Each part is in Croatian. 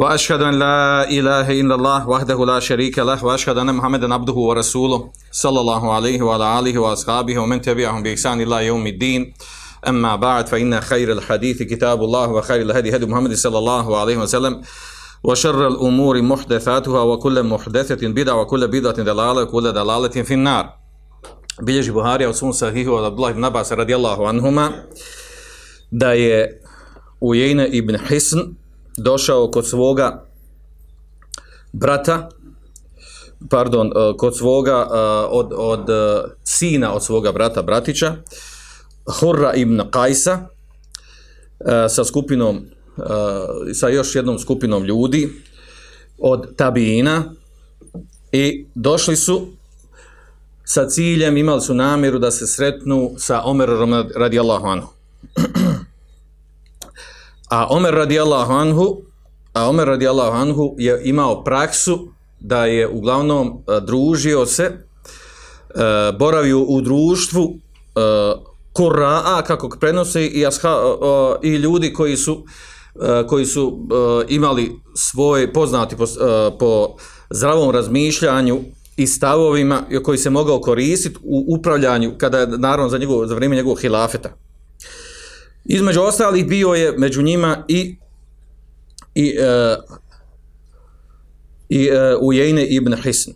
وأشهد أن لا إله إلا الله وحده لا شريك له وأشهد أن محمدا عبده ورسوله صلى الله عليه وعلى آله وأصحابه ومن تبعهم بإحسان إلى يوم الدين. أما بعد فإن خير الحديث كتاب الله وخير الهدي هدي محمد صلى الله عليه وسلم وشر الأمور محدثاتها وكل محدثة بدعة وكل بدعة دلالة وكل دلالة في النار. bilježi Buharija u svom sahihu od Abdullah ibn Abbas radijallahu anhuma da je ibn Hisn došao kod svoga brata pardon, eh, kod svoga eh, od, od eh, sina od svoga brata bratića Hurra ibn Kajsa sa skupinom sa još jednom skupinom ljudi od tabijina i došli su sa ciljem, imali su namjeru da se sretnu sa Omerom radijallahu anhu. A Omer radijallahu anhu, a Omer radijallahu anhu je imao praksu da je uglavnom družio se, boravio u društvu Kur'a, kako prenose i, i ljudi koji su koji su imali svoje poznati po, po zdravom razmišljanju i stavovima koji se mogao koristiti u upravljanju kada je naravno za, njegov, za vrijeme njegovog hilafeta. Između ostalih bio je među njima i i, uh, i uh, Ujejne ibn Hisn.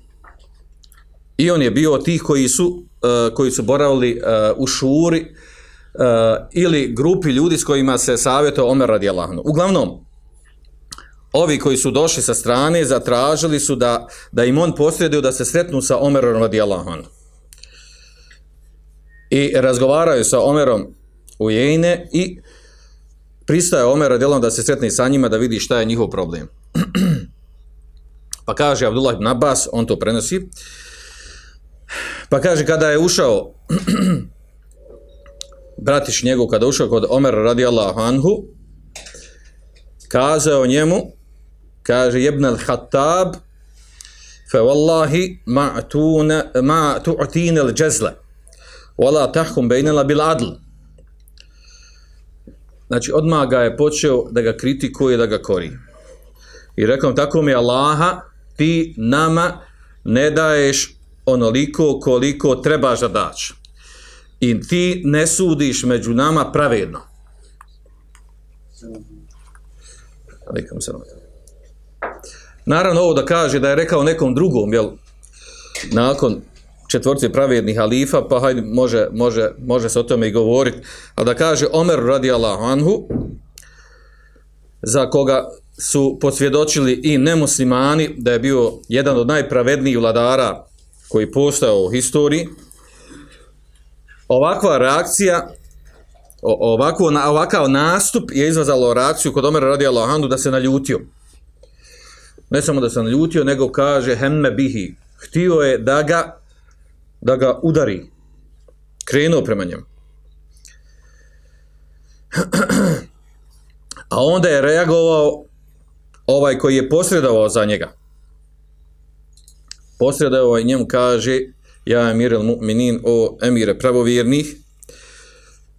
I on je bio od tih koji su, uh, koji su boravili uh, u šuri uh, ili grupi ljudi s kojima se savjetao Omer radijallahu anhu. Uglavnom, ovi koji su došli sa strane zatražili su da, da im on posreduje da se sretnu sa Omerom radijallahu anhu. I razgovaraju sa Omerom u Jejne i pristaje Omer radijallahu da se sretne sa njima da vidi šta je njihov problem. pa kaže Abdullah ibn Abbas, on to prenosi, pa kaže kada je ušao bratić njegov kada ušao kod Omer radijallahu anhu kazao njemu kaže Ibn al-Hattab fa wallahi ma tuna ma al-jazla wala tahkum bainana bil adl znači odmah ga je počeo da ga kritikuje da ga kori. I rekao tako mi Allaha ti nama ne daješ onoliko koliko trebaš da daš. I ti ne sudiš među nama pravedno. Naravno ovo da kaže da je rekao nekom drugom, jel, nakon četvorci pravednih halifa, pa hajde, može, može, može se o tome i govoriti, a da kaže Omer radijallahu anhu, za koga su posvjedočili i nemuslimani da je bio jedan od najpravednijih vladara koji postao u historiji, ovakva reakcija ovako, ovakav nastup je izvazalo reakciju kod Omera radijallahu anhu da se naljutio. Ne samo da se naljutio, nego kaže hemme bihi. Htio je da ga, da ga udari. Krenuo prema njemu. A onda je reagovao ovaj koji je posredovao za njega. Posredovao i njemu kaže ja emirel mu'minin o emire pravovjernih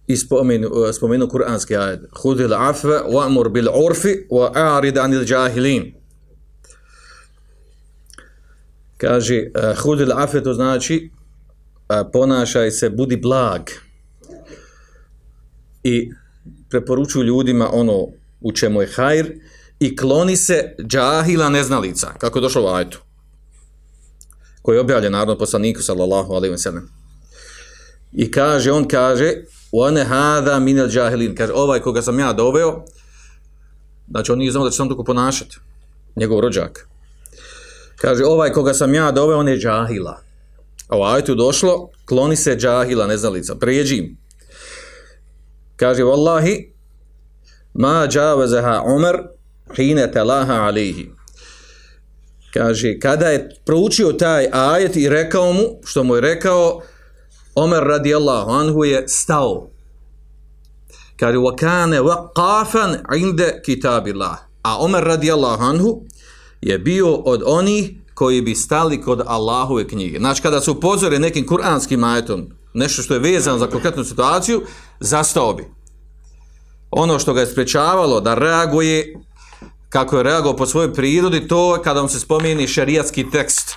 i spomenu, spomenu kuranski ajed. Hudil afve wa amur bil urfi wa a'rid anil džahilin. Kaže, uh, hudil afve to znači ponašaj se, budi blag. I preporučuju ljudima ono u čemu je hajr i kloni se džahila neznalica, kako je došlo u ajetu koji je objavljen narodno poslaniku sallallahu alaihi wa sallam. I kaže, on kaže, one hada min al jahilin kaže ovaj koga sam ja doveo znači on nije znao da će sam tako ponašati njegov rođak kaže ovaj koga sam ja doveo on je džahila a u došlo, kloni se džahila, neznalica, prijeđi im. Kaže, Wallahi, ma džavezeha Omer, hine talaha alihi. Kaže, kada je proučio taj ajet i rekao mu, što mu je rekao, Omer radijallahu anhu je stao. Kaže, wakane waqafan inde kitabillah. A Omer radijallahu anhu je bio od onih koji bi stali kod Allahove knjige. Znači, kada se upozore nekim kuranskim ajetom, nešto što je vezano za konkretnu situaciju, zastao bi. Ono što ga je sprečavalo da reaguje kako je reagovao po svojoj prirodi, to kada vam se spomeni šerijatski tekst.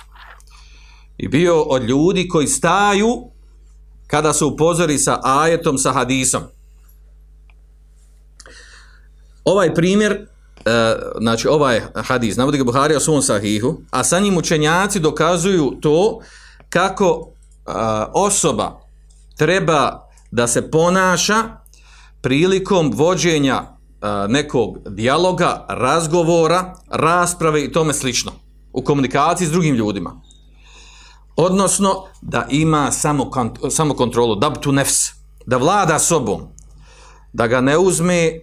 I bio od ljudi koji staju kada se upozori sa ajetom, sa hadisom. Ovaj primjer, e, znači ovaj hadis, navodi ga Buharija u svom sahihu, a sa njim učenjaci dokazuju to kako a, osoba treba da se ponaša prilikom vođenja a, nekog dijaloga, razgovora, rasprave i tome slično u komunikaciji s drugim ljudima. Odnosno, da ima samo, samo kontrolu, da nefs, da vlada sobom, da ga ne uzme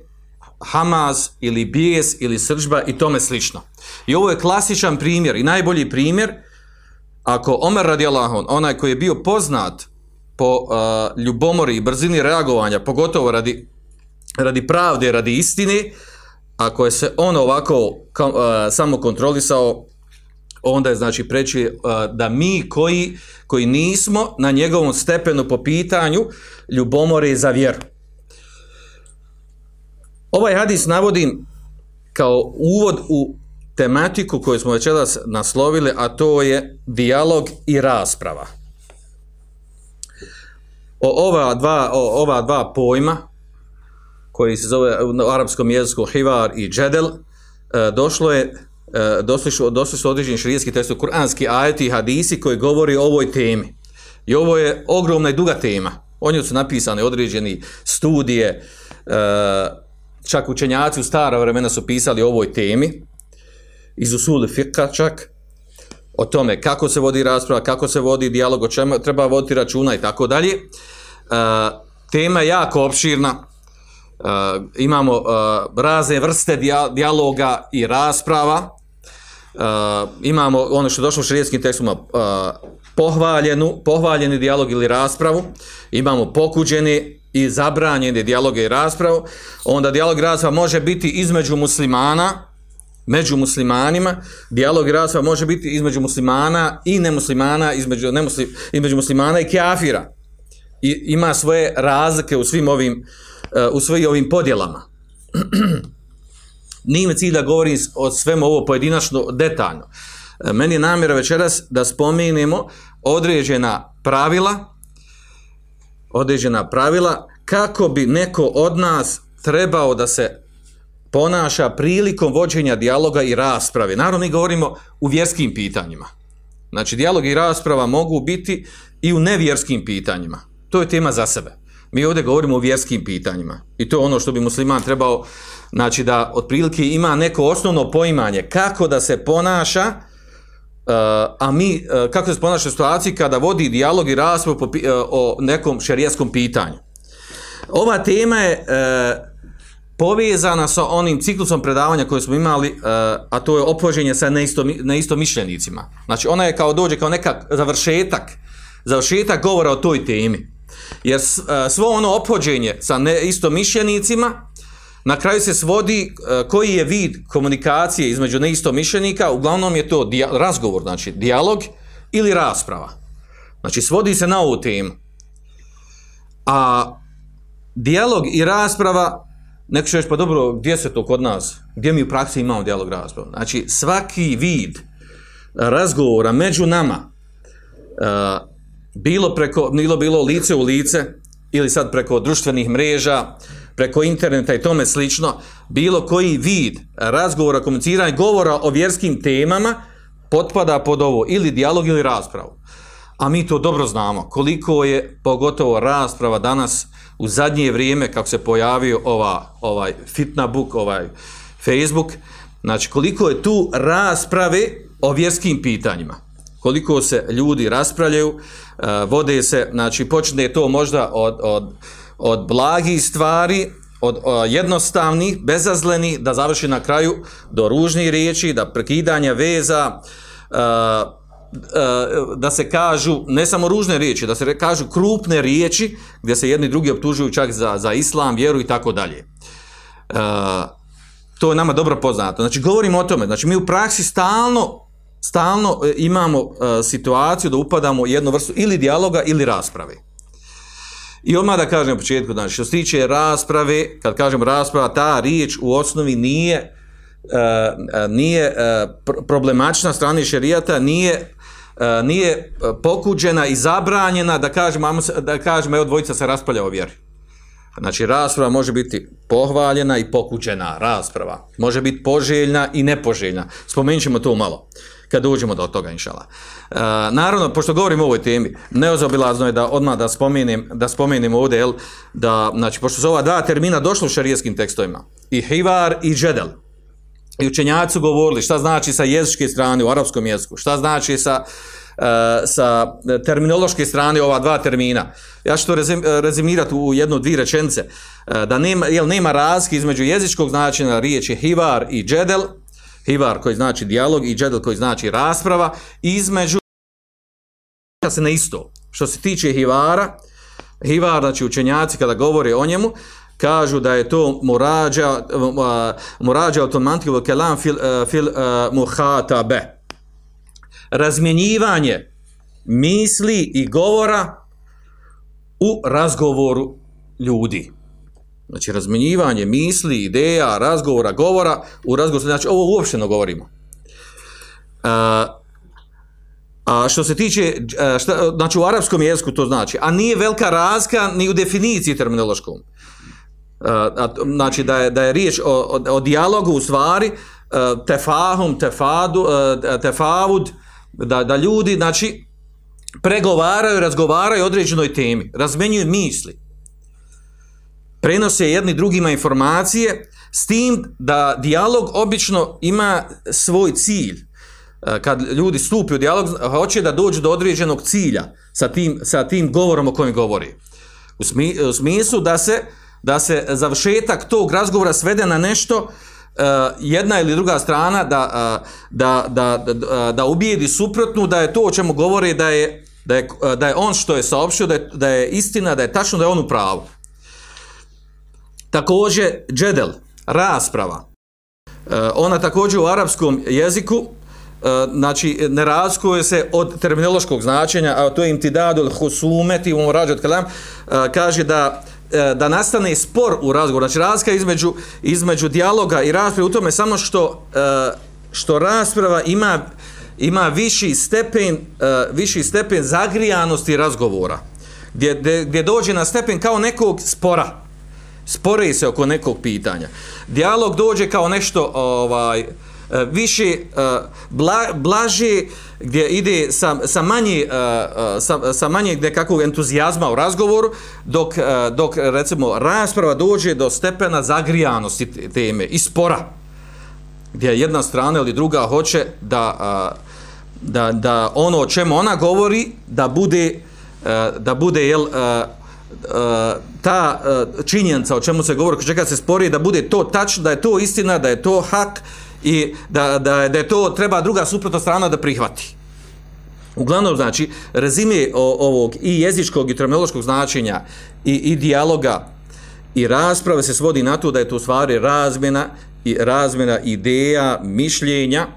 Hamas ili bijes ili sržba i tome slično. I ovo je klasičan primjer i najbolji primjer ako Omer radijallahu onaj koji je bio poznat po uh, ljubomori i brzini reagovanja, pogotovo radi, radi pravde, radi istine, ako je se on ovako uh, samo kontrolisao, onda je znači preći uh, da mi koji, koji nismo na njegovom stepenu po pitanju ljubomore za vjeru. Ovaj hadis navodim kao uvod u tematiku koju smo večeras naslovili, a to je dijalog i rasprava. O ova dva, o ova dva pojma, koji se zove u arapskom jeziku hivar i džedel, e, došlo je e, došli su, došli su određeni širijetski tekst, kuranski ajeti i hadisi koji govori o ovoj temi. I ovo je ogromna i duga tema. O njoj su napisane određeni studije, e, čak učenjaci u stara vremena su pisali o ovoj temi, iz usuli fika čak, o tome kako se vodi rasprava, kako se vodi dijalog, o čemu treba voditi računa i tako dalje. E, tema je jako opširna, e, imamo e, razne vrste dijaloga i rasprava, imamo ono što je došlo u šarijetskim tekstima, pohvaljenu, pohvaljeni dijalog ili raspravu, imamo pokuđeni i zabranjeni dijaloge i raspravu, onda dijalog i rasprava može biti između muslimana, među muslimanima, dijalog i rasprava može biti između muslimana i nemuslimana, između, nemuslim, između muslimana i kjafira. I ima svoje razlike u svim ovim, uh, u svojim ovim podjelama. Nije cilj da govorim o svemu ovo pojedinačno detaljno. Uh, meni je namjera večeras da spomenemo određena pravila, određena pravila kako bi neko od nas trebao da se ponaša prilikom vođenja dijaloga i rasprave. Naravno, mi govorimo u vjerskim pitanjima. Znači, dijalog i rasprava mogu biti i u nevjerskim pitanjima. To je tema za sebe. Mi ovdje govorimo o vjerskim pitanjima. I to je ono što bi musliman trebao, znači da otprilike ima neko osnovno poimanje kako da se ponaša, a mi, uh, kako se ponaša u situaciji kada vodi dijalog i raspravu uh, o nekom šerijeskom pitanju. Ova tema je povezana sa onim ciklusom predavanja koje smo imali, a to je opođenje sa neistomišljenicima. Znači, ona je kao dođe kao neka završetak, završetak govora o toj temi. Jer svo ono opođenje sa neistomišljenicima, na kraju se svodi uh, koji je vid komunikacije između neistomišljenika, uglavnom je to razgovor, znači dijalog ili rasprava. Znači, svodi se na ovu temu. A dijalog i rasprava Neko će pa dobro, gdje se to kod nas? Gdje mi u praksi imamo dijalog razgovor? Znači, svaki vid razgovora među nama, uh, bilo, preko, bilo bilo lice u lice, ili sad preko društvenih mreža, preko interneta i tome slično, bilo koji vid razgovora, komuniciranja, govora o vjerskim temama, potpada pod ovo ili dijalog ili raspravu. A mi to dobro znamo, koliko je pogotovo rasprava danas u zadnje vrijeme kako se pojavio ova ovaj fitna book, ovaj Facebook, znači koliko je tu rasprave o vjerskim pitanjima. Koliko se ljudi raspravljaju, uh, vode se, znači počne to možda od, od, od blagih stvari, od uh, jednostavnih, bezazlenih, da završi na kraju do ružnih riječi, da prekidanja veza, uh, da se kažu ne samo ružne riječi, da se kažu krupne riječi gdje se jedni drugi optužuju čak za, za islam, vjeru i tako dalje. E, To je nama dobro poznato. Znači, govorimo o tome. Znači, mi u praksi stalno, stalno e, imamo e, situaciju da upadamo u jednu vrstu ili dijaloga ili rasprave. I odmah da kažem u početku, znači, što se tiče rasprave, kad kažem rasprava, ta riječ u osnovi nije, e, nije pr- problematična strane šerijata, nije e, nije pokuđena i zabranjena da kažem, ajmo se- da kažem, evo dvojica se raspravlja o vjeri. Znači, rasprava može biti pohvaljena i pokuđena rasprava. Može biti poželjna i nepoželjna. Spomenut ćemo to malo, kad dođemo do toga, inšala. E, naravno, pošto govorimo o ovoj temi, neozabilazno je da odmah da spomenem, da spomenem ovdje, jel, da, znači, pošto su ova dva termina došli u šarijetskim tekstovima, i hivar i džedel, i učenjaci su govorili šta znači sa jezičke strane u arapskom jeziku, šta znači sa, e, sa terminološke strane ova dva termina. Ja ću to rezim, rezimirati u jednu, dvije rečenice. E, da nema, jel, nema razlike između jezičkog značenja riječi hivar i džedel, hivar koji znači dijalog i džedel koji znači rasprava, između se na isto. Što se tiče hivara, hivar, znači učenjaci kada govore o njemu, kažu da je to murađa, murađa automantik u kelam fil, fil uh, muhatabe. Razmjenjivanje misli i govora u razgovoru ljudi. Znači razmjenjivanje misli, ideja, razgovora, govora u razgovoru, znači ovo uopšteno govorimo. Uh, a što se tiče, a, šta, znači u arapskom jeziku to znači, a nije velika razlika ni u definiciji terminološkom. A, a, znači da je, da je riječ o, o, o dijalogu u stvari, a, tefahum, tefadu, a, tefavud, da, da ljudi, znači, pregovaraju, razgovaraju o određenoj temi, razmenjuju misli, prenose jedni drugima informacije, s tim da dijalog obično ima svoj cilj, kad ljudi stupi u dijalog, hoće da dođu do određenog cilja sa tim, sa tim govorom o kojem govori. U, smi, u smislu da se, da se završetak tog razgovora svede na nešto uh, jedna ili druga strana da, uh, da, da, da, da ubijedi suprotnu da je to o čemu govori da je, da je, da je on što je saopštio, da je, da je istina, da je tačno da je on u pravu. Također, džedel, rasprava. Uh, ona također u arapskom jeziku znači ne razlikuje se od terminološkog značenja, a to je imtidadul husumeti u rađat kalam, kaže da da nastane spor u razgovoru. Znači razlika između između dijaloga i rasprave u tome samo što što rasprava ima ima viši stepen viši stepen zagrijanosti razgovora. Gdje, gdje dođe na stepen kao nekog spora. Spore se oko nekog pitanja. Dijalog dođe kao nešto ovaj više bla, blaže gdje ide sa, sa manje sa, sa manje nekakvog entuzijazma u razgovoru dok, dok recimo rasprava dođe do stepena zagrijanosti teme i spora gdje jedna strana ili druga hoće da, da, da ono o čemu ona govori da bude da bude jel ta činjenica o čemu se govori čeka se spori da bude to tačno da je to istina da je to hak i da, da, da je to treba druga suprotna strana da prihvati. Uglavnom, znači, rezime ovog i jezičkog i terminološkog značenja i, i dijaloga i rasprave se svodi na to da je to u stvari razmjena i razmjena ideja, mišljenja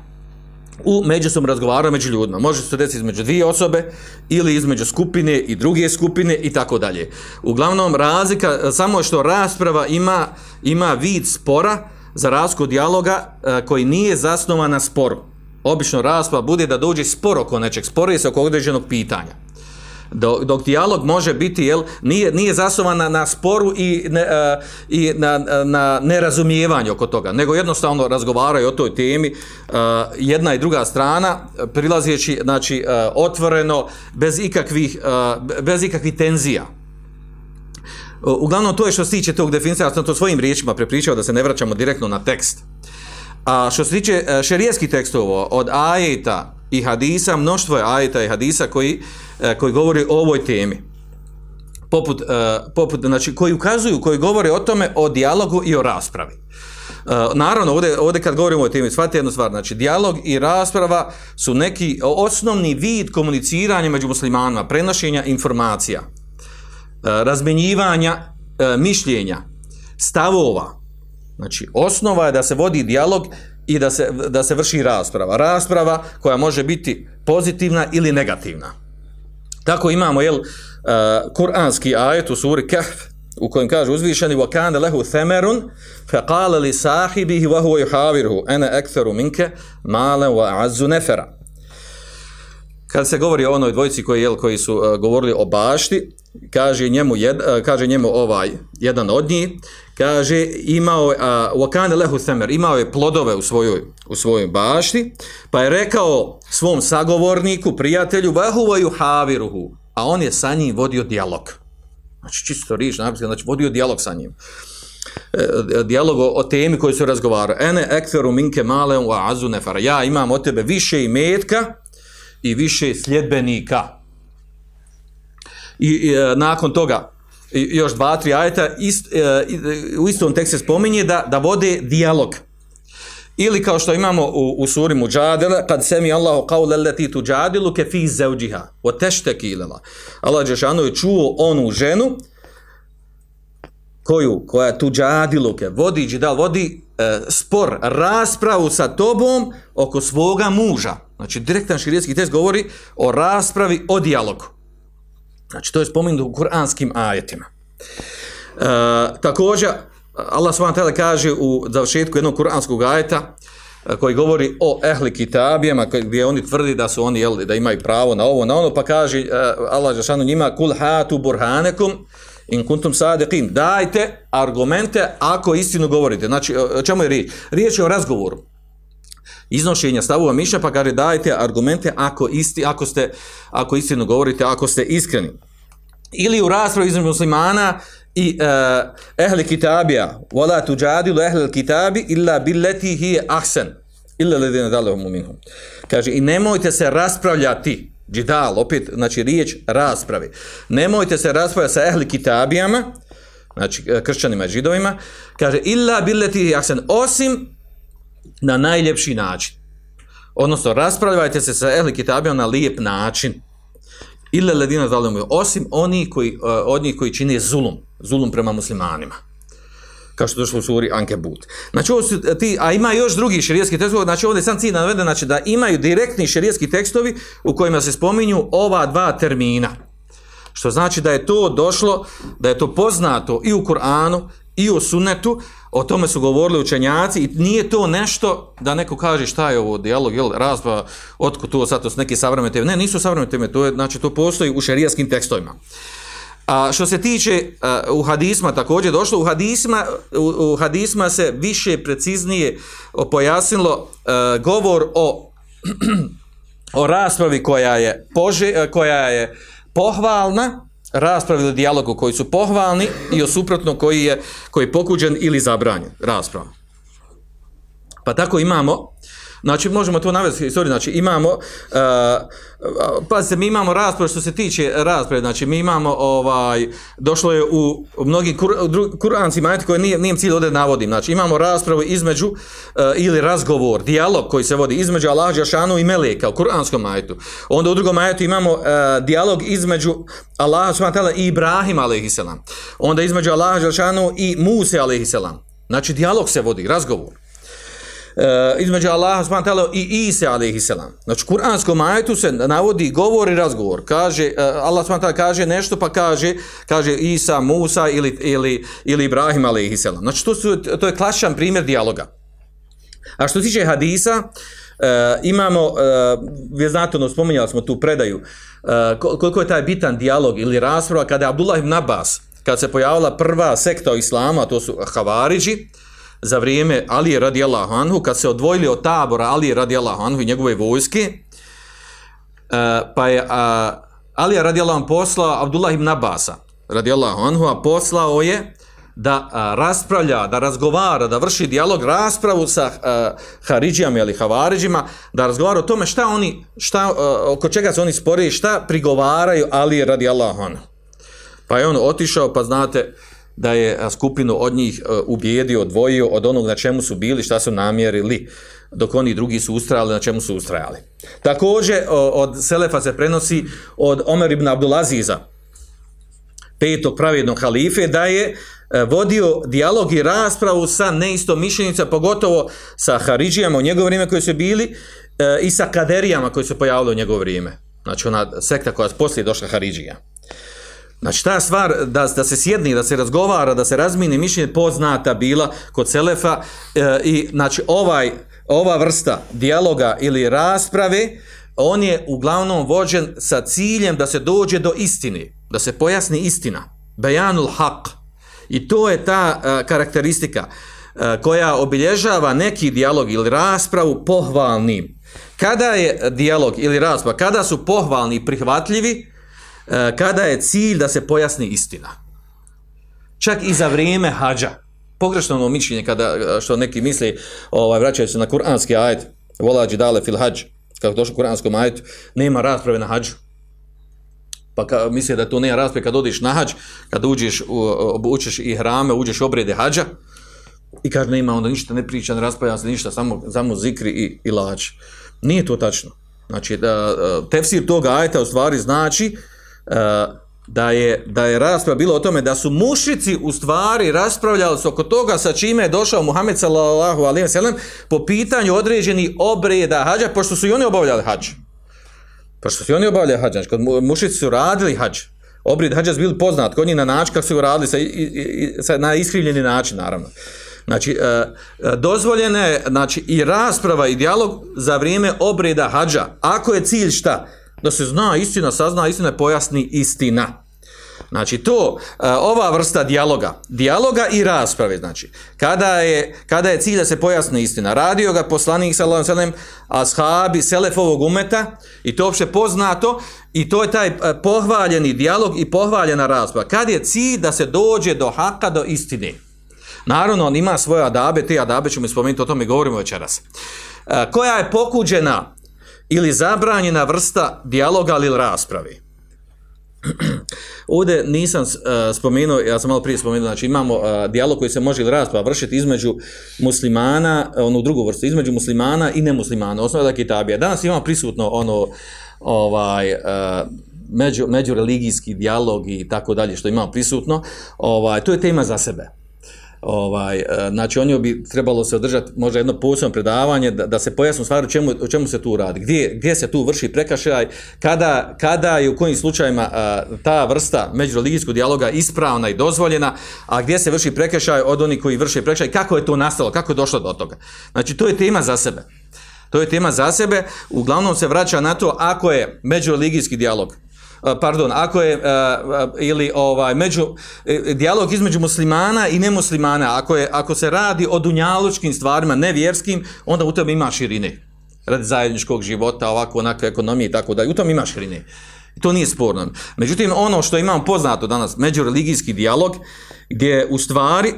u međusobnom razgovaranju među ljudima. Može se desiti između dvije osobe ili između skupine i druge skupine i tako dalje. Uglavnom, razlika samo što rasprava ima, ima vid spora, za razliku dijaloga a, koji nije zasnovan na sporu. Obično rasprava bude da dođe spor oko nečeg, spori se oko određenog pitanja. Dok, dok dijalog može biti, jel, nije, nije zasnovan na, sporu i, ne, a, i na, na nerazumijevanju oko toga, nego jednostavno razgovaraju o toj temi a, jedna i druga strana, prilazijeći znači, a, otvoreno, bez ikakvih, bez ikakvih tenzija. Uglavnom, to je što se tiče tog definicija, ja sam to svojim riječima prepričao da se ne vraćamo direktno na tekst. A što se tiče e, šerijeskih tekstova, od ajeta i hadisa, mnoštvo je ajeta i hadisa koji, e, koji govori o ovoj temi. Poput, e, poput, znači, koji ukazuju, koji govore o tome, o dijalogu i o raspravi. naravno, ovdje, ovdje kad govorimo o temi, shvatite jednu stvar, znači, dijalog i rasprava su neki osnovni vid komuniciranja među muslimanima, prenošenja informacija, e, razmenjivanja e, mišljenja, stavova. Znači, osnova je da se vodi dijalog i da se, da se vrši rasprava. Rasprava koja može biti pozitivna ili negativna. Tako imamo, jel, uh, kuranski ajet u suri Kahf, u kojem kaže uzvišeni qala li sahibihi wa huwa yuhawiruhu ana aktharu minka malan wa azzu nafara kad se govori o onoj dvojici koji jel koji su uh, govorili o bašti kaže njemu jed, uh, kaže njemu ovaj jedan od njih kaže imao uh, wa kana lahu thamar imao je plodove u svojoj u svojoj bašti pa je rekao svom sagovorniku prijatelju wa huwa yuhawiruhu a on je sa njim vodio dijalog Znači, čisto riječ, znači, vodio dijalog sa njim. E, dijalog o, temi koji su razgovarali. Ene ekferu minke maleom u azu nefara. Ja imam od tebe više imetka i više sljedbenika. I, i e, nakon toga, još dva, tri ajeta, ist, e, u istom tekstu se spominje da, da vode dijalog. Ili kao što imamo u, u suri Mujadila, kad semi Allahu qawla allati tujadilu ke fi zawjiha wa tashtaki ila Allah džeshanu je čuo onu ženu koju koja tuđadilu ke vodi džidal vodi e, spor raspravu sa tobom oko svoga muža. Znači direktan šerijski tekst govori o raspravi o dijalogu. Znači to je spomenuto u kuranskim ajetima. E, također Allah s.w.t. kaže u završetku jednog kuranskog ajeta koji govori o ehli kitabijama gdje oni tvrdi da su oni jel, da imaju pravo na ovo na ono pa kaže Allah Žešanu njima kul hatu burhanekum in kuntum sadiqin dajte argumente ako istinu govorite znači o čemu je riječ riječ je o razgovoru iznošenja stavova mišlja pa kaže dajte argumente ako isti ako ste ako istinu govorite ako ste iskreni. Ili u raspravi između muslimana i uh, ehli kitabija. Wala tujadilu ehli kitabi illa billati hi ahsan illa ladina dalahum minhum. Kaže i nemojte se raspravljati džidal opet znači riječ raspravi nemojte se raspravljati sa ehli kitabijama znači e, kršćanima i židovima. Kaže illa billati hi ahsan osim na najljepši način odnosno raspravljajte se sa ehli kitabijama na lijep način illa ladina zalimu osim oni koji uh, od njih koji čine zulum zulum prema muslimanima kao što došlo u suri Ankebut. Znači, ovo su ti, a ima još drugi šerijetski tekstovi, znači ovdje sam cilj naveden, znači da imaju direktni šerijetski tekstovi u kojima se spominju ova dva termina. Što znači da je to došlo, da je to poznato i u Kur'anu, i u sunnetu, o tome su govorili učenjaci i nije to nešto da neko kaže šta je ovo dijalog, jel, razba, otko to sad, to su neke savremene teme. Ne, nisu savremene teme, to je, znači to postoji u šerijaskim tekstovima. A što se tiče uh, u hadisma također došlo u hadisma u, u hadisma se više preciznije pojasnilo uh, govor o o raspravi koja je pože, koja je pohvalna raspravi ili dijalogu koji su pohvalni i o suprotno koji je koji je pokuđen ili zabranjen rasprava. Pa tako imamo Znači, možemo to navesti, sorry, znači, imamo, uh, pazite, mi imamo rasprave što se tiče rasprave, znači, mi imamo, ovaj, došlo je u mnogim kur, kurancima, ajte, koje nije, nijem cilj ovdje navodim, znači, imamo raspravu između, uh, ili razgovor, dijalog koji se vodi između Allah, Đašanu i Meleka u kuranskom ajetu. Onda u drugom ajetu imamo uh, dijalog između Allah, i Ibrahim, alaihissalam. Onda između Allah, Đašanu i Muse, alaihissalam. Znači, dijalog se vodi, razgovor uh, između Allaha subhanahu i Isa alejhi selam. Znači kuranskom ajetu se navodi govor i razgovor. Kaže uh, Allah subhanahu kaže nešto pa kaže kaže Isa, Musa ili ili ili Ibrahim selam. Znači to su to je klasičan primjer dijaloga. A što se tiče hadisa, uh, imamo vi znate ono spominjali smo tu predaju koliko je taj bitan dijalog ili rasprava kada je Abdullah ibn Abbas kad se pojavila prva sekta u islamu, a to su Havariđi, za vrijeme Alije radijallahu anhu, kad se odvojili od tabora Alije radijallahu anhu i njegove vojske, uh, pa je Alija radijallahu anhu poslao Abdullah ibn Abasa radijallahu anhu, a poslao je da raspravlja, da razgovara, da vrši dijalog, raspravu sa Haridžijama ili Havariđima, da razgovara o tome šta oni, šta, oko čega se oni spori, šta prigovaraju Alije radijallahu anhu. Pa je on otišao, pa znate, da je skupinu od njih a, ubijedio, odvojio od onog na čemu su bili, šta su namjerili, dok oni drugi su ustrajali na čemu su ustrajali. Također o, od Selefa se prenosi od Omer ibn Abdulaziza, petog pravjednog halife, da je e, vodio dijalog i raspravu sa neistomišljenica, pogotovo sa Haridžijama u njegovo vrijeme koji su bili e, i sa Kaderijama koji su pojavili u njegovo vrijeme. Znači ona sekta koja je poslije došla Haridžija. Znači ta stvar da, da se sjedni, da se razgovara, da se razmini mišljenje poznata bila kod Selefa e, i znači ovaj, ova vrsta dijaloga ili rasprave on je uglavnom vođen sa ciljem da se dođe do istine, da se pojasni istina. Bejanul haq. I to je ta uh, karakteristika uh, koja obilježava neki dijalog ili raspravu pohvalnim. Kada je dijalog ili rasprava, kada su pohvalni i prihvatljivi, kada je cilj da se pojasni istina. Čak i za vrijeme hađa. Pogrešno ono mišljenje kada što neki misli, ovaj vraćaju se na kuranski ajet, volađi dale fil hađ, kako došlo u kuranskom ajetu, nema rasprave na hađu. Pa ka, misli da to nema rasprave kad odiš na hađ, kad uđeš, obučeš i hrame, uđeš obrede hađa, i kaže nema onda ništa, ne priča, ne raspravlja se ništa, samo, samo zikri i, i lač. Nije to tačno. Znači, da, tefsir toga ajeta u stvari znači da je, da je rasprava bila o tome da su mušici u stvari raspravljali se oko toga sa čime je došao Muhammed sallallahu alaihi sallam po pitanju određeni obreda hađa, pošto su i oni obavljali hađ. Pošto su i oni obavljali hađ, znači kod mušici su radili hađ. Obred hađa su bili poznat, kod njih na način kako su radili, sa, i, i, sa, na iskrivljeni način, naravno. Znači, e, dozvoljene je znači, i rasprava i dijalog za vrijeme obreda hađa. Ako je cilj šta? Da se zna istina, sazna istina, pojasni istina. Znači to, e, ova vrsta dijaloga, dijaloga i rasprave, znači, kada je, kada je cilj da se pojasni istina, radio ga poslanik sallallahu alejhi ashabi selefovog umeta i to uopšte poznato i to je taj e, pohvaljeni dijalog i pohvaljena rasprava. Kad je cilj da se dođe do haka, do istine. Naravno, on ima svoje adabe, te adabe ćemo spomenuti, o tome govorimo večeras. E, koja je pokuđena ili zabranjena vrsta dijaloga ili raspravi. Ovdje nisam uh, spomenuo, ja sam malo prije spomenuo, znači imamo uh, dijalog koji se može ili rasprava vršiti između muslimana, onu drugu vrstu, između muslimana i nemuslimana, osnovna da kitabija. Danas imamo prisutno ono, ovaj, uh, među, međureligijski dijalog i tako dalje što imamo prisutno, ovaj, to je tema za sebe ovaj e, znači oni bi trebalo se održati možda jedno posebno predavanje da, da se pojasni stvar o čemu o čemu se tu radi. Gdje, gdje se tu vrši prekršaj kada kada i u kojim slučajevima a, ta vrsta međureligijskog dijaloga ispravna i dozvoljena a gdje se vrši prekršaj od onih koji vrše prekršaj kako je to nastalo kako je došlo do toga. Znači to je tema za sebe. To je tema za sebe. Uglavnom se vraća na to ako je međureligijski dijalog pardon, ako je ili ovaj među dijalog između muslimana i nemuslimana, ako je ako se radi o dunjalučkim stvarima, nevjerskim, onda u tome ima širine. Radi zajedničkog života, ovako onakve ekonomije i tako da, u tome ima širine. To nije sporno. Međutim, ono što imamo poznato danas, međureligijski dijalog, gdje u stvari, e,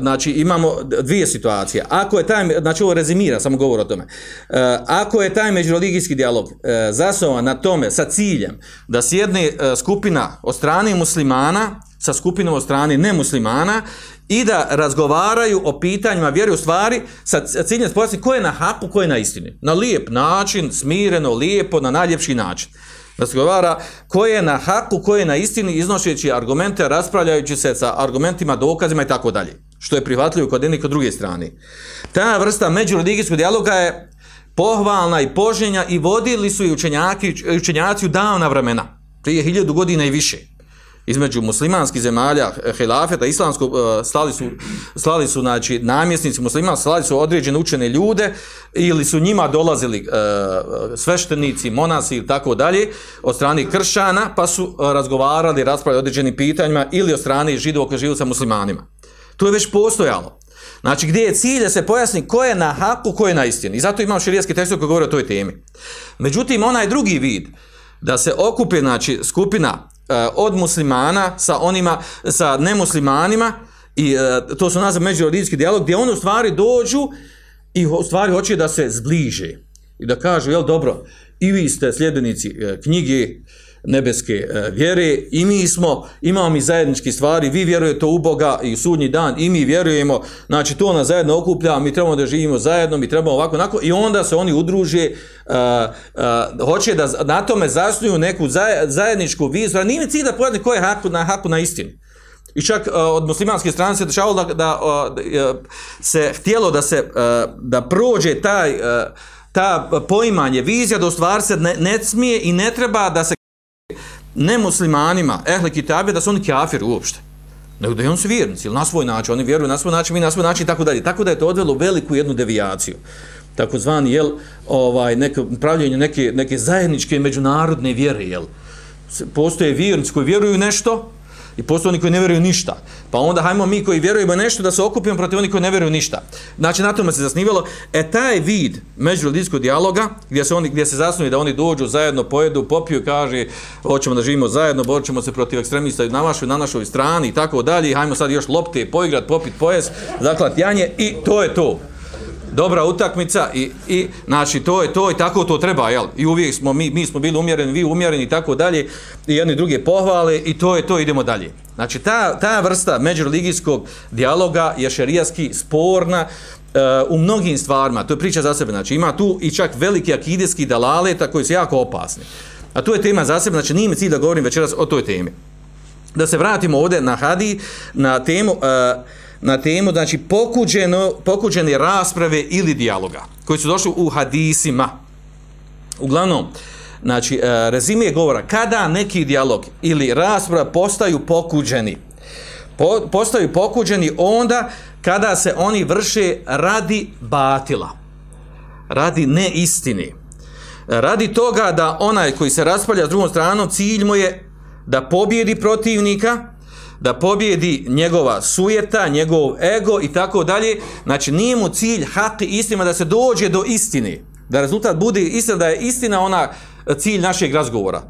znači, imamo dvije situacije. Ako je taj, znači ovo rezimira, samo govor o tome, e, ako je taj međureligijski dijalog e, zasovan na tome sa ciljem da sjedne skupina od strane muslimana sa skupinom od strane nemuslimana i da razgovaraju o pitanjima vjeri u stvari sa ciljem spojasni ko je na haku, ko je na istini. Na lijep način, smireno, lijepo, na najljepši način razgovara ko je na haku, ko je na istini, iznošeći argumente, raspravljajući se sa argumentima, dokazima i tako dalje. Što je prihvatljivo kod jedne i kod druge strane. Ta vrsta međureligijskog dijaloga je pohvalna i poženja i vodili su i učenjaci u davna vremena, prije hiljadu godina i više između muslimanskih zemalja helafeta islamskog uh, slali su slali su znači namjesnici muslimana slali su određene učene ljude ili su njima dolazili uh, sveštenici monasi i tako dalje od strane kršćana pa su razgovarali raspravljali određenim pitanjima ili od strane židova koji žive sa muslimanima to je već postojalo Znači, gdje je cilj da se pojasni ko je na haku, ko je na istini. I zato imamo širijski tekst koji govori o toj temi. Međutim, onaj drugi vid, da se okupe, znači, skupina od muslimana sa onima sa nemuslimanima i uh, to su nazva međurodinski dijalog gdje oni u stvari dođu i u stvari hoće da se zbliže i da kažu jel dobro i vi ste sljedbenici uh, knjige nebeske e, vjere. I mi smo, imamo mi zajednički stvari, vi vjerujete u Boga i u sudnji dan i mi vjerujemo, znači to nas zajedno okuplja, mi trebamo da živimo zajedno, mi trebamo ovako, onako. I onda se oni udruže, uh, uh, hoće da na tome zasnuju neku zajedničku viziju, a nije cilj da pojede ko je haku na, haku na istini. I čak od muslimanske strane se dešavalo da, da se htjelo da se da prođe taj ta poimanje, vizija da u stvari se ne smije i ne treba da se nemuslimanima, ehli kitabije, da su oni kafir uopšte. Nego da je on su vjernici, ili na svoj način, oni vjeruju na svoj način, mi na svoj način tako dalje. Tako da je to odvelo veliku jednu devijaciju. Tako zvani, jel, ovaj, neko, pravljenje neke, neke zajedničke međunarodne vjere, jel. Postoje vjernici koji vjeruju nešto, I postoje oni koji ne vjeruju ništa. Pa onda hajmo mi koji vjerujemo nešto da se okupimo protiv onih koji ne vjeruju ništa. Znači na tome se zasnivalo. E taj vid međuljudskog dijaloga gdje se oni gdje se zasnuje da oni dođu zajedno pojedu, popiju, kaže hoćemo da živimo zajedno, borićemo se protiv ekstremista na vašoj na našoj strani i tako dalje. Hajmo sad još lopte, poigrat, popit, pojest, zaklatjanje i to je to dobra utakmica i, i znači to je to i tako to treba jel? I uvijek smo mi mi smo bili umjereni vi umjereni i tako dalje i jedni druge pohvale i to je to idemo dalje. Znači ta, ta vrsta međureligijskog dijaloga je šerijski sporna uh, u mnogim stvarima to je priča za sebe znači ima tu i čak veliki akidijski dalaleta koji su jako opasni. A to je tema za sebe znači nije mi cilj da govorim večeras o toj temi. Da se vratimo ovdje na hadi na temu uh, na temu, znači pokuđeno, pokuđene rasprave ili dijaloga koji su došli u hadisima. Uglavnom, znači, e, rezime govora, kada neki dijalog ili rasprava postaju pokuđeni, po, postaju pokuđeni onda kada se oni vrše radi batila, radi neistini, radi toga da onaj koji se raspalja s drugom stranom, cilj mu je da pobjedi protivnika, da pobjedi njegova sujeta, njegov ego i tako dalje. Znači, nije mu cilj haki istima da se dođe do istine. Da rezultat bude istina, da je istina ona cilj našeg razgovora.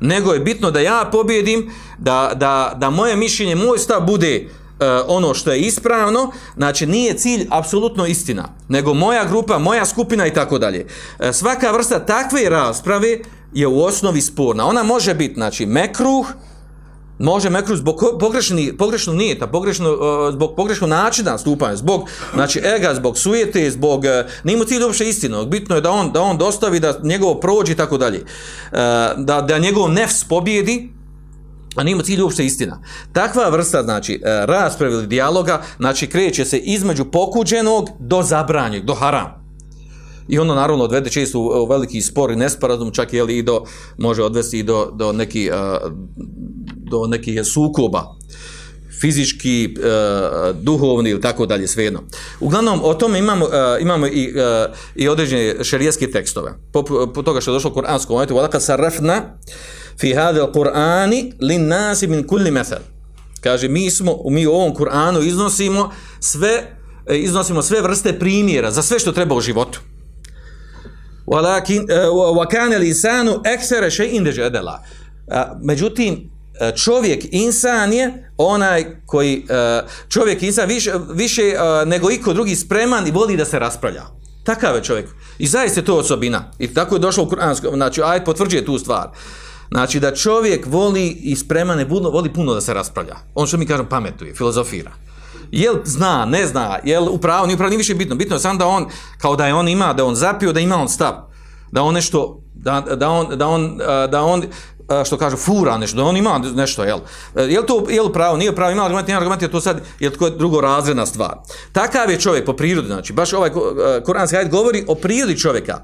Nego je bitno da ja pobjedim, da, da, da moje mišljenje, moj stav bude uh, ono što je ispravno, znači nije cilj apsolutno istina, nego moja grupa, moja skupina i tako dalje. E, svaka vrsta takve rasprave je u osnovi sporna. Ona može biti, znači, mekruh, može mekru zbog pogrešni, pogrešno nijeta, pogrešno, zbog pogrešnog načina stupanja, zbog znači, ega, zbog sujete, zbog, uh, nije mu cilj uopšte istino, bitno je da on, da on dostavi, da njegovo prođe i tako dalje, uh, da, da njegov nefs pobjedi, a nije mu cilj uopšte istina. Takva vrsta, znači, uh, rasprave ili dijaloga, znači, kreće se između pokuđenog do zabranjeg, do haram. I ono naravno odvede često u veliki spor i nesporazum, čak je li i do, može odvesti i do, do neki, uh, do nekih sukoba fizički, uh, duhovni ili tako dalje, svejedno. Uglavnom, o tome imamo, uh, imamo i, uh, i određene šerijeske tekstove. Po, po toga što je došlo u Kur'anskom momentu, وَلَكَ سَرَّفْنَا فِي هَذَا الْقُرْآنِ لِنَّاسِ مِنْ كُلِّ مَثَلِ Kaže, mi, smo, mi u ovom Kur'anu iznosimo sve, iznosimo sve vrste primjera za sve što treba u životu. Walakin, e, wakane lisanu eksere shay'in inde. Međutim, e, čovjek insan je onaj koji, e, čovjek insan više, više nego iko drugi spreman i voli da se raspravlja. Takav je čovjek. I zaista je to osobina. I tako je došlo u Kur'ansko. znači aj potvrđuje tu stvar. Znači da čovjek voli i spreman je, voli puno da se raspravlja. On što mi kažem pametuje, filozofira. Jel zna, ne zna, jel upravo, nije upravo, nije više bitno. Bitno je sam da on, kao da je on ima, da on zapio, da ima on stav. Da on nešto, da, da on, da on, da on što kaže fura nešto, da on ima nešto, jel? E, jel to jel pravo, nije pravo, ima argument, nije argument, je to sad je to drugo razredna stvar. Takav je čovjek po prirodi, znači, baš ovaj kuranski ajet govori o prirodi čovjeka,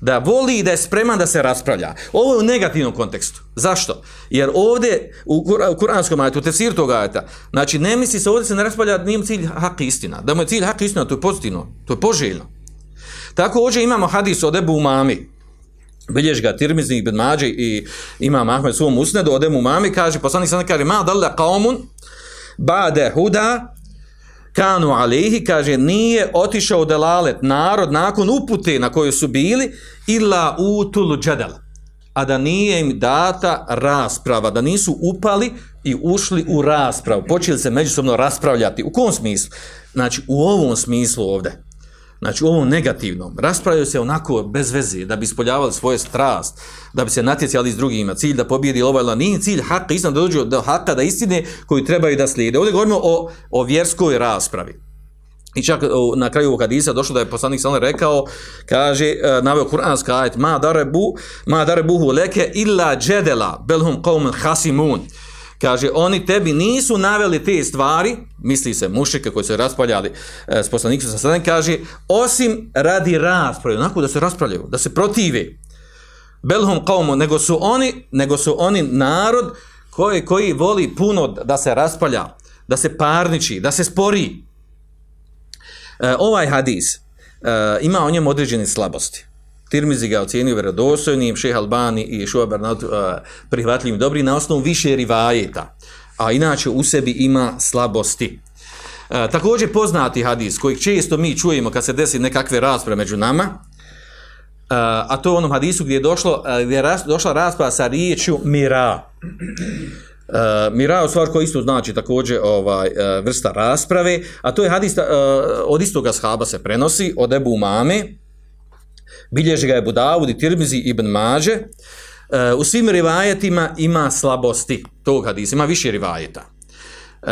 da voli i da je spreman da se raspravlja. Ovo je u negativnom kontekstu. Zašto? Jer ovdje, u, kur, u kuranskom ajetu, u tefsiru toga ajeta, znači, ne misli se ovdje se ne raspravlja, nije cilj hak istina. Da mu je cilj hak istina, to je pozitivno, to je poželjno. Tako ovdje imamo hadis od Ebu Umami, bilješ ga Tirmizi ibn Mađi i ima Ahmed svom usnedu, ode mu mami, kaže, poslanik sam kaže, ma dalle qaumun ba'de huda kanu alihi, kaže, nije otišao delalet narod nakon upute na kojoj su bili, illa utul džadal, a da nije im data rasprava, da nisu upali i ušli u raspravu, počeli se međusobno raspravljati. U kom smislu? Znači, u ovom smislu ovde. Znači u ovom negativnom, raspravljaju se onako bez veze, da bi ispoljavali svoje strast, da bi se natjecali s drugima, cilj da pobjedi ovaj ili nije cilj haka, istina da dođu do haka, da istine koji trebaju da slijede. Ovdje govorimo o, o vjerskoj raspravi. I čak o, na kraju ovog hadisa došlo da je poslanik sallallahu rekao, kaže, e, naveo kuranski ajet, ma darebu, ma darebuhu leke illa džedela, belhum qaumun hasimun. Kaže, oni tebi nisu naveli te stvari, misli se mušike koji su raspravljali e, s poslanikom sa sallallahu kaže, osim radi rasprave, onako da se raspravljaju, da se protive. Belhum qaumun, nego su oni, nego su oni narod koji, koji voli puno da se raspalja, da se parniči, da se spori. E, ovaj hadis e, ima o njemu određene slabosti. Tirmizi ga ocjenio vjerodostojnim, Šeh Albani i Šuha Bernat uh, prihvatljivim dobri na osnovu više rivajeta, a inače u sebi ima slabosti. Uh, također poznati hadis kojeg često mi čujemo kad se desi nekakve rasprave među nama, uh, a to je onom hadisu gdje je, došlo, gdje je ras, došla rasprava sa riječju mira. Uh, mira u stvar koji isto znači također ovaj, vrsta rasprave, a to je hadis od istoga shaba se prenosi, od Ebu Mame, bilježi ga je Budavud i Tirmizi ibn Maže, uh, u svim rivajetima ima slabosti tog hadisa, ima više rivajeta. Uh,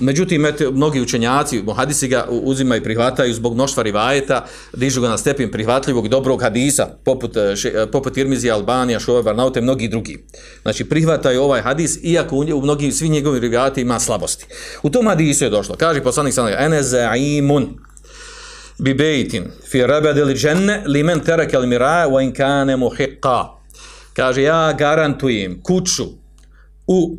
međutim, mnogi učenjaci, muhadisi ga uzimaju i prihvataju zbog mnoštva rivajeta, dižu ga na stepin prihvatljivog dobrog hadisa, poput, še, poput Tirmizi, Albanija, Šove, Varnaute, mnogi drugi. Znači, prihvataju ovaj hadis, iako u, u mnogim, svi njegovim rivajetima ima slabosti. U tom hadisu je došlo, kaže poslanik sallam, ene zaimun, bi bejtin fi rabadil dženne li men al miraja wa in kane muhiqa. Kaže, ja garantujem kuću u,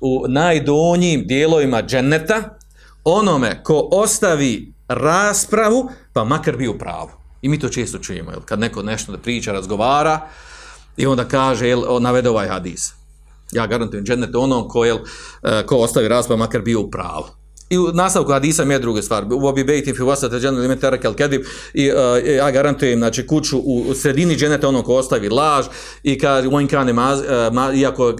u najdonjim dijelovima dženneta onome ko ostavi raspravu, pa makar bi u pravu. I mi to često čujemo, jel? kad neko nešto da priča, razgovara i onda kaže, jel, navede ovaj hadis. Ja garantujem džennet onom ko, jel, ko ostavi raspravu, makar bio u pravu. I u nastavku hadisa mi je druga stvar. U obi bejti fi vasat džennet ime terekel kedib i uh, ja garantujem znači, kuću u, sredini dženeta onog ko ostavi laž i kaže u kane maz, uh, ma, iako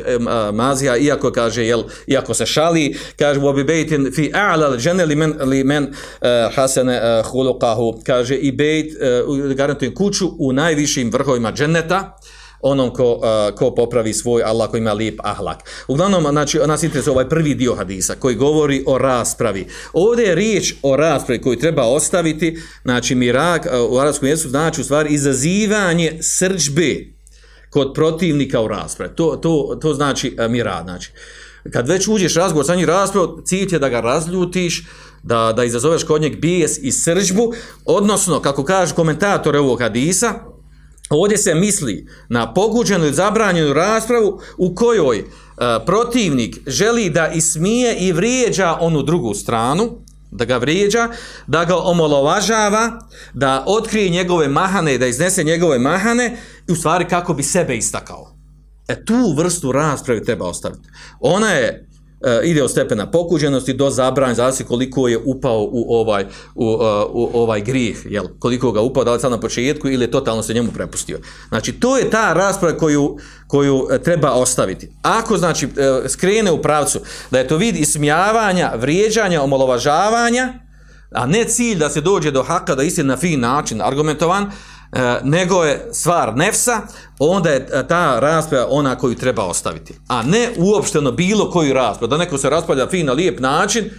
mazija, iako kaže jel, iako se šali, kaže u obi bejti fi a'la džennet li men, li men uh, hasene uh, hulukahu, kaže i bejt, uh, garantujem kuću u najvišim vrhovima dženeta, onom ko, ko popravi svoj Allah, ko ima lijep ahlak. Uglavnom, znači, nas interesuje ovaj prvi dio hadisa koji govori o raspravi. Ovdje je riječ o raspravi koju treba ostaviti, znači mirak u arabskom jeziku znači u stvari izazivanje srđbe kod protivnika u raspravi. To, to, to znači mirad. Znači. Kad već uđeš razgovor sa njim raspravu, cilj je da ga razljutiš, da, da izazoveš kod njeg bijes i srđbu, odnosno, kako kaže komentator ovog hadisa, Ovdje se misli na poguđenu i zabranjenu raspravu u kojoj e, protivnik želi da ismije i vrijeđa onu drugu stranu, da ga vrijeđa, da ga omolovažava, da otkrije njegove mahane, da iznese njegove mahane i u stvari kako bi sebe istakao. E tu vrstu rasprave treba ostaviti. Ona je ide od stepena pokuđenosti do zabranja, zavisi koliko je upao u ovaj, u, uh, u ovaj grijeh, jel? koliko ga upao, da li sad na početku ili je totalno se njemu prepustio. Znači, to je ta rasprava koju, koju e, treba ostaviti. Ako, znači, e, skrene u pravcu da je to vid ismijavanja, vrijeđanja, omalovažavanja, a ne cilj da se dođe do haka, da isti na fin način argumentovan, E, nego je stvar nefsa, onda je ta rasprava ona koju treba ostaviti. A ne uopšteno bilo koju raspravu. Da neko se raspravlja fin na lijep način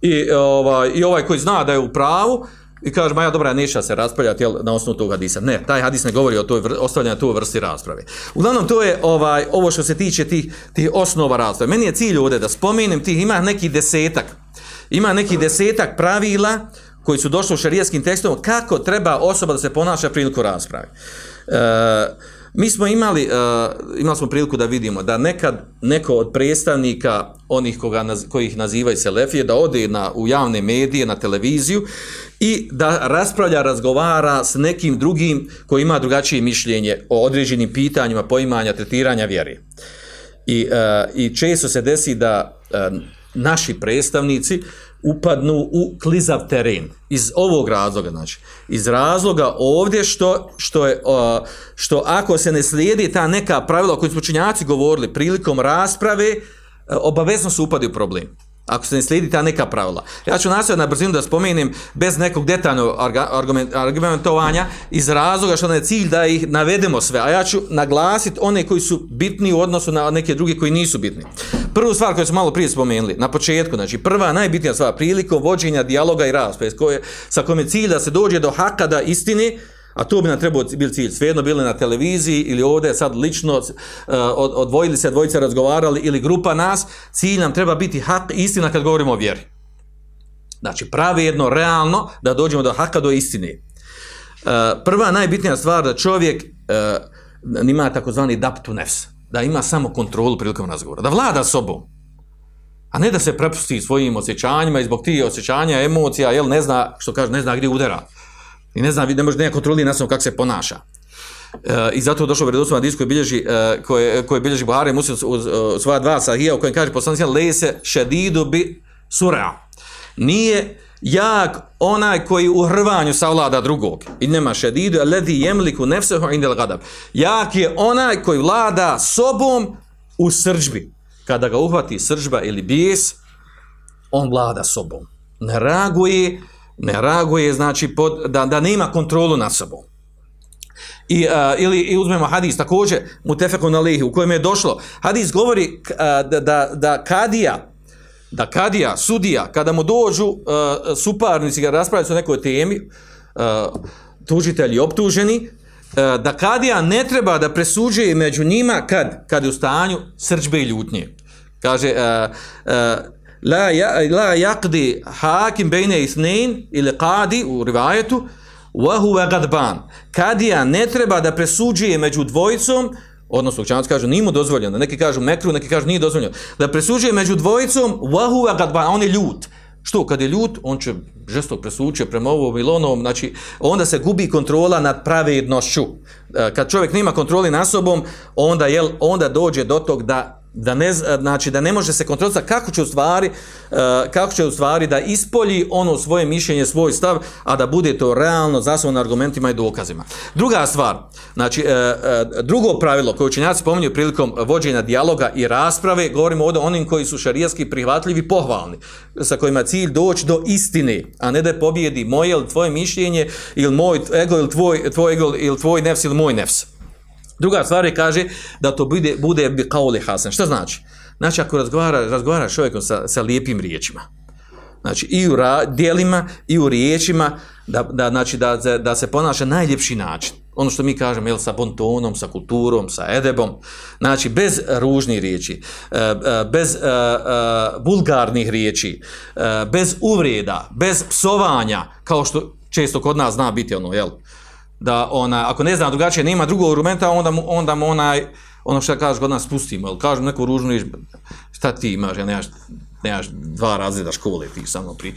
i ovaj, i ovaj koji zna da je u pravu i kaže, ma ja dobra, neće se raspravljati jel, na osnovu tog hadisa. Ne, taj hadis ne govori o toj ostavljanju toj vrsti rasprave. Uglavnom, to je ovaj ovo što se tiče tih, tih osnova rasprave. Meni je cilj ovdje da spomenem tih, ima neki desetak, ima neki desetak pravila koji su došli u šarijetskim tekstom, kako treba osoba da se ponaša priliku rasprave. E, mi smo imali, e, imali smo priliku da vidimo da nekad neko od predstavnika onih koga, kojih nazivaju Selefije, da ode na, u javne medije, na televiziju i da raspravlja, razgovara s nekim drugim koji ima drugačije mišljenje o određenim pitanjima, poimanja, tretiranja vjeri. I, e, i često se desi da e, naši predstavnici upadnu u klizav teren. Iz ovog razloga, znači, iz razloga ovdje što, što, je, što ako se ne slijedi ta neka pravila o kojoj smo činjaci govorili prilikom rasprave, e, obavezno se upadi u problem. Ako se ne slijedi ta neka pravila. Ja ću nastojati na brzinu da spomenem bez nekog detaljnog argumentovanja iz razloga što nam je cilj da ih navedemo sve, a ja ću naglasiti one koji su bitni u odnosu na neke druge koji nisu bitni. Prvu stvar koju smo malo prije spomenuli, na početku, znači prva najbitnija stvar, prilikom vođenja dijaloga i rasprave, sa kojim je cilj da se dođe do haka da istini, a to bi nam trebao biti cilj, svejedno bili na televiziji ili ovdje sad lično od- odvojili se dvojice razgovarali ili grupa nas, cilj nam treba biti hak, istina kad govorimo o vjeri. Znači pravedno, realno da dođemo do haka, do istine. Uh, prva najbitnija stvar da čovjek uh, ima takozvani daptu nefs, da ima samo kontrolu prilikom razgovora, da vlada sobom, a ne da se prepusti svojim osjećanjima i zbog tih osjećanja, emocija, jel ne zna, što kaže, ne zna gdje udara. I ne zna, ne može ne kontrolira na kako se ponaša. E, I zato je došao vjerodostojno hadis koji bilježi e, koje koje bilježi Buhari Muslim u, u svoja dva sahija u kojem kaže poslanik lese šedidu bi sura. Nije jak onaj koji u hrvanju savlada drugog. I nema šedidu alladhi yamliku nafsahu indal ghadab. Jak je onaj koji vlada sobom u srđbi. Kada ga uhvati sržba ili bijes, on vlada sobom. Ne reaguje, ne reaguje, znači, pod, da, da nema kontrolu nad sobom. I, a, ili i uzmemo hadis također mutefekun alihi u kojem je došlo hadis govori a, da, da, kadija da kadija, sudija kada mu dođu a, suparnici ga raspravljaju o nekoj temi a, tužitelji optuženi a, da kadija ne treba da presuđuje među njima kad kad je u stanju srđbe i ljutnje kaže a, la ja, la yaqdi hakim bejne isnein ili qadi u rivajetu Wahuwa gadban. Kadija ne treba da presuđuje među dvojicom, odnosno učenjaci kažu nije dozvoljeno, neki kažu mekru, neki kažu nije dozvoljeno, da presuđuje među dvojicom wahuwa gadban, on je ljut. Što, kad je ljut, on će žestok presuđuje prema ovom ili onom, znači onda se gubi kontrola nad pravednošću. E, Kad čovjek nema kontroli nad sobom, onda, jel, onda dođe do tog da da ne, znači da ne može se kontrolisati kako će u stvari uh, kako će u stvari da ispolji ono svoje mišljenje, svoj stav, a da bude to realno zasnovano argumentima i dokazima. Druga stvar, znači uh, uh, drugo pravilo koje učenjaci spominju prilikom vođenja dijaloga i rasprave, govorimo ovdje o onim koji su šarijatski prihvatljivi pohvalni, sa kojima cilj doći do istine, a ne da pobijedi moje ili tvoje mišljenje ili moj ego ili tvoj, tvoj ego ili tvoj nefs ili moj nefs. Druga stvar je kaže da to bude, bude bi kauli hasan. Šta znači? Znači ako razgovara, razgovara čovjekom sa, sa lijepim riječima, znači i u ra, dijelima i u riječima, da, da, znači, da, da, se ponaša najljepši način. Ono što mi kažemo, jel, sa bontonom, sa kulturom, sa edebom, znači bez ružnih riječi, e, e, bez e, vulgarnih riječi, bez uvreda, bez psovanja, kao što često kod nas zna biti ono, jel, da ona, ako ne zna drugačije, nema drugog argumenta, onda mu, onda mu onaj, ono što kažeš kod nas spustimo, ili kažem neku ružnu šta ti imaš, ja nemaš, nemaš dva razreda škole, ti sa mnom pri...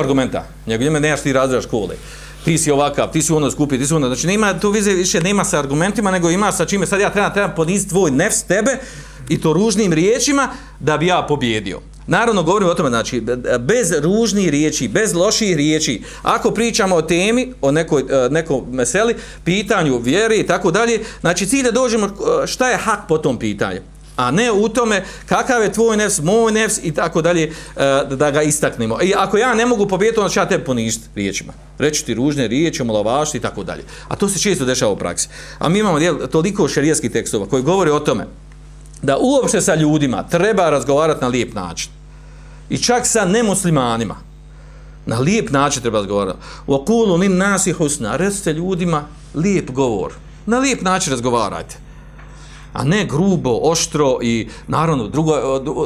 Argumenta, njegu njeme nemaš ti razreda škole, ti si ovakav, ti si ono skupi, ti si ono, znači nema tu vize više, nema sa argumentima, nego ima sa čime, sad ja trebam, trebam poniziti tvoj nefs tebe, i to ružnim riječima, da bi ja pobjedio. Naravno, govorimo o tome, znači, bez ružnih riječi, bez loših riječi, ako pričamo o temi, o nekoj, e, nekom meseli, pitanju vjere i tako dalje, znači, cilj da dođemo e, šta je hak po tom pitanju a ne u tome kakav je tvoj nefs, moj nefs i tako dalje, e, da ga istaknemo. I ako ja ne mogu pobijediti, onda ću ja tebe poništiti riječima. Reći ti ružne riječi, omalovašti i tako dalje. A to se često dešava u praksi. A mi imamo jel, toliko šerijskih tekstova koji govore o tome da uopšte sa ljudima treba razgovarati na lijep način. I čak sa nemuslimanima. Na lijep način treba razgovarati. U lin nasi husna. Recite ljudima lijep govor. Na lijep način razgovarajte a ne grubo, oštro i naravno drugo,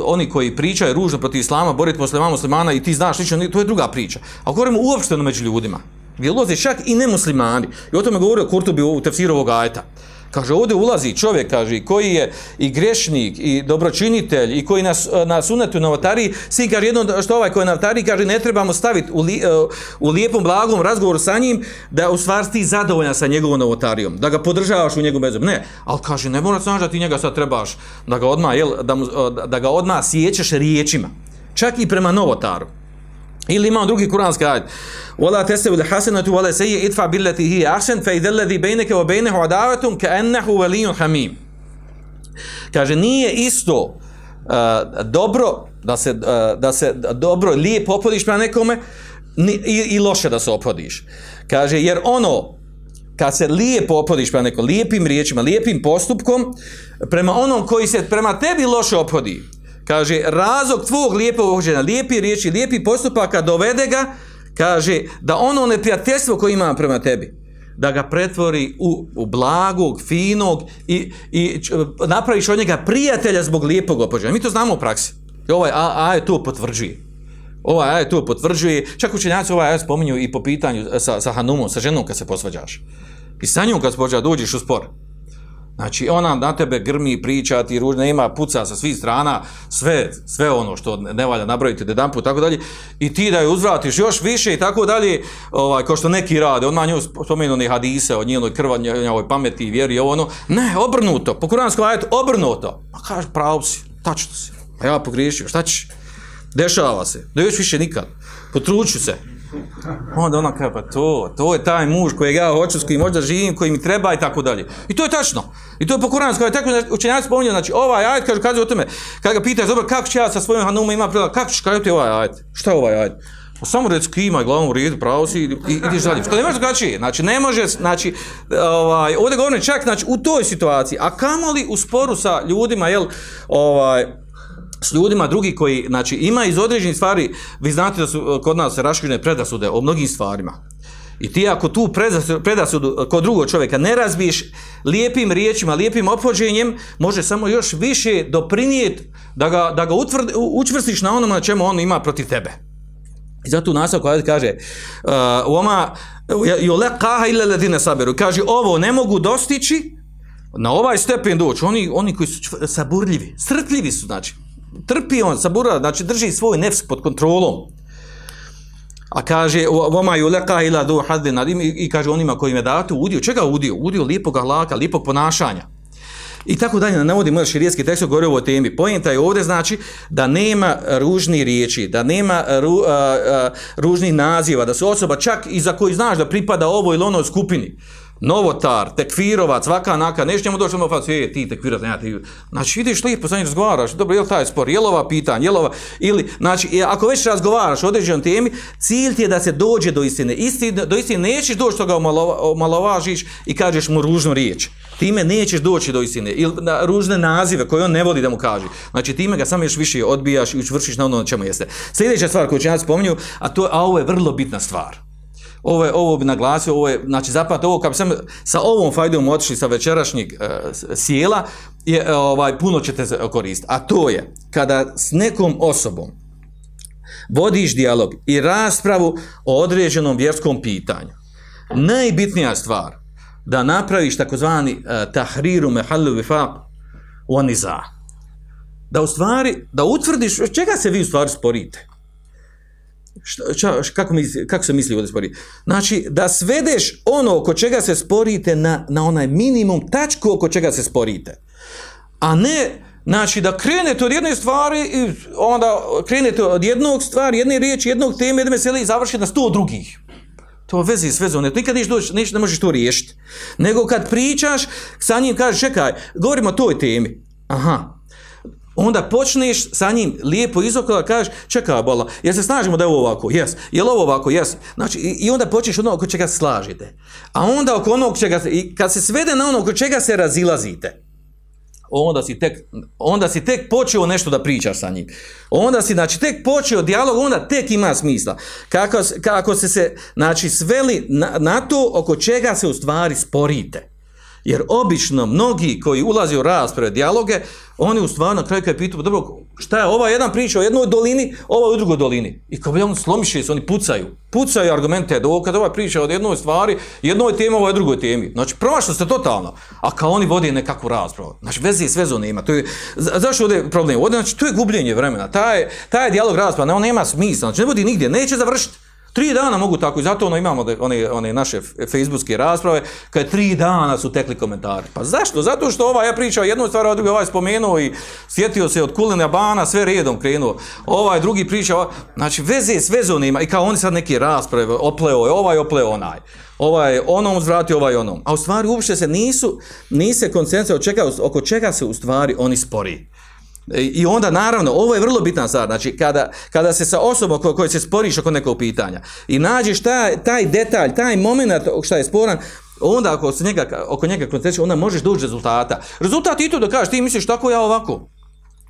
oni koji pričaju ružno protiv islama, boriti muslimana, muslimana i ti znaš lično, to je druga priča. A govorimo uopšteno među ljudima, gdje ulaze čak i nemuslimani. I o tome govorio Kurtubi u tefsiru ovog ajeta. Kaže, ovdje ulazi čovjek, kaže, koji je i grešnik, i dobročinitelj, i koji nas, na sunetu novotariji, svi kaže, jedno što ovaj koji je novotariji, kaže, ne trebamo staviti u, li, u lijepom, blagom razgovoru sa njim, da u stvari ti zadovoljan sa njegovom novotarijom, da ga podržavaš u njegovom bezom. Ne, ali kaže, ne mora znaš da ti njega sad trebaš, da ga odmah, jel, da, mu, da ga odmah sjećaš riječima, čak i prema novotaru. Ili imamo drugi kuranski ajet. Wala tasawu al-hasanatu wala sayyi idfa billati hiya ahsan fa idha alladhi baynaka wa baynahu adawatun ka'annahu waliyyun hamim. Kaže nije isto uh, dobro da se, e, da se dobro, lijepo opodiš prema nekome ni- i, i loše da se opodiš. Kaže, jer ono, kad se lijepo opodiš prema nekom, lijepim riječima, lijepim postupkom, prema onom koji se prema tebi loše opodi, kaže, razlog tvog lijepog ophođenja, lijepi riječi, lijepi postupaka dovede ga, kaže, da ono neprijateljstvo koje ima prema tebi, da ga pretvori u, u blagog, finog i, i napraviš od njega prijatelja zbog lijepog opođenja. Mi to znamo u praksi. I ovaj a, ajet to potvrđuje. Ovaj ajet to potvrđuje. Čak učenjaci ovaj ajet spominju i po pitanju sa, sa Hanumom, sa ženom kad se posvađaš. I sa njom kad se posvađaš, dođeš u spor. Znači, ona na tebe grmi, priča ti ružno, ima puca sa svih strana, sve, sve ono što ne valja nabrojiti jedan put, tako dalje, i ti da je uzvratiš još više i tako dalje, ovaj, kao što neki rade, odmah nju spomenu ni hadise o njenoj krva, njenoj pameti i vjeri ovo ono, ne, obrnuto, po kuranskom ajetu, obrnuto, ma kaže, pravo si, tačno si, a ja pogriješio, šta ćeš? Dešava se, da još više nikad, potruću se, Onda ona kaže, pa to, to je taj muž kojeg ja hoću, s kojim možda živim, koji mi treba i tako dalje. I to je tačno. I to je po Kuranu, kao tako učenjaci spominju, znači ovaj ajet kaže, kaže o tome, kada ga pitaš, dobro, kako ću ja sa svojim hanumom ima prilaz, kako ćeš kazati ovaj ajet? Šta je ovaj ajet? Pa samo reci kima glavom u redu, pravo si i i ideš dalje. Što ne može drugačije. Znači ne može, znači ovaj ovdje govorim čak znači u toj situaciji, a kamoli u sporu sa ljudima, jel, ovaj s ljudima drugi koji, znači, ima iz određenih stvari, vi znate da su eh, kod nas raširene predrasude o mnogim stvarima. I ti ako tu predrasu- predrasudu kod drugog čovjeka ne razbiješ lijepim riječima, lijepim ophođenjem, može samo još više doprinijeti da ga, da ga utvrd, u- učvrstiš na onome na čemu on ima protiv tebe. I zato u nastavku kaže uh, Oma alladhina saberu. Kaže ovo ne mogu dostići na ovaj stepen doći. Oni, oni koji su saburljivi, strpljivi su znači. Trpi on, sabura, znači drži svoj nefs pod kontrolom. A kaže, voma yulaqaha illa du haddin adim i, kaže onima kojima je dato udio, čega udio? Udio lijepog ahlaka, lijepog ponašanja. I tako dalje, ne navodimo još širijetski tekst govori o ovoj temi. Pojenta je ovdje znači da nema ružni riječi, da nema ru, ružnih naziva, da se osoba čak i za koji znaš da pripada ovoj ili onoj skupini, novotar, tekfirovac, svaka naka, neš njemu doći fac, je, ti tekfirovac, ne, ti, znači ideš lijepo sa njim razgovaraš, dobro, je li taj spor, je li ova pitanja, je li ova, ili, znači, i ako već razgovaraš o određenom temi, cilj ti je da se dođe do istine, istine do istine nećeš doći što ga omalova, omalovažiš i kažeš mu ružnu riječ, time nećeš doći do istine, ili na ružne nazive koje on ne voli da mu kaže, znači time ga samo još više odbijaš i učvršiš na ono na čemu jeste. Sljedeća stvar koju učenjaci spominju, a, to, a ovo je vrlo bitna stvar, ovo, je, ovo bi naglasio, ovo je, znači zapamati ovo, kad bi sam sa ovom fajdom otišli sa večerašnjeg e, sjela, je, e, ovaj, puno ćete koristiti. A to je, kada s nekom osobom vodiš dijalog i raspravu o određenom vjerskom pitanju, najbitnija stvar, da napraviš takozvani e, tahriru mehallu vifaq u aniza. Da u stvari, da utvrdiš čega se vi u stvari sporite. Šta, kako, misli, kako se misli ovdje spori? Znači, da svedeš ono oko čega se sporite na, na onaj minimum tačku oko čega se sporite. A ne, znači, da krenete od jedne stvari i onda krenete od jednog stvari, jedne riječi, jednog teme, jedne mesele i završite na sto drugih. To vezi s vezom, nikad neš doći, neš, ne možeš to riješiti. Nego kad pričaš, sa njim kažeš, čekaj, govorimo o toj temi. Aha, onda počneš sa njim lijepo izokola, kažeš, čekaj, bola, jel se snažimo da je ovo ovako? Jes. Jel ovo ovako? Jes. Znači, i, onda počneš ono oko čega se slažete. A onda oko onog čega i kad se svede na ono oko čega se razilazite, onda si tek, onda si tek počeo nešto da pričaš sa njim. Onda si, znači, tek počeo dijalog, onda tek ima smisla. Kako, kako se se, znači, sveli na, na to oko čega se u stvari sporite. Jer obično mnogi koji ulaze u rasprave, dijaloge, oni u stvari na kraju kad pitu, dobro, šta je, ova jedan priča o jednoj dolini, ova u drugoj dolini. I kao bi on slomiše se, oni pucaju. Pucaju argumente, dok kad ova priča o jednoj stvari, jednoj temi, ovoj drugoj temi. Znači, promašno ste totalno. A kao oni vode nekakvu raspravu. Znači, veze s vezom nema. To je, za, zašto ovdje je problem? Ovdje, znači, to je gubljenje vremena. Taj, taj dijalog rasprava, on nema smisla. Znači, ne vodi nigdje, neće završiti. Tri dana mogu tako i zato ono imamo one, one naše facebookske rasprave kad tri dana su tekli komentari. Pa zašto? Zato što ovaj ja pričao jednu stvar, a drugi ovaj spomenuo i sjetio se od Kulina Bana, sve redom krenuo. Ovaj drugi pričao, znači veze s vezom i kao oni sad neke rasprave, opleo je ovaj, opleo onaj. Ovaj onom uzvratio, ovaj onom. A u stvari uopšte se nisu, nise čega, oko čega se u stvari oni spori. I i onda, naravno, ovo je vrlo bitna stvar, znači, kada, kada se sa osobom ko- kojoj se sporiš oko nekog pitanja i nađeš taj, taj detalj, taj moment šta je sporan, onda ako se njega, oko njega koncentriš, onda možeš doći do rezultata. Rezultat i to da kažeš, ti misliš tako, ja ovako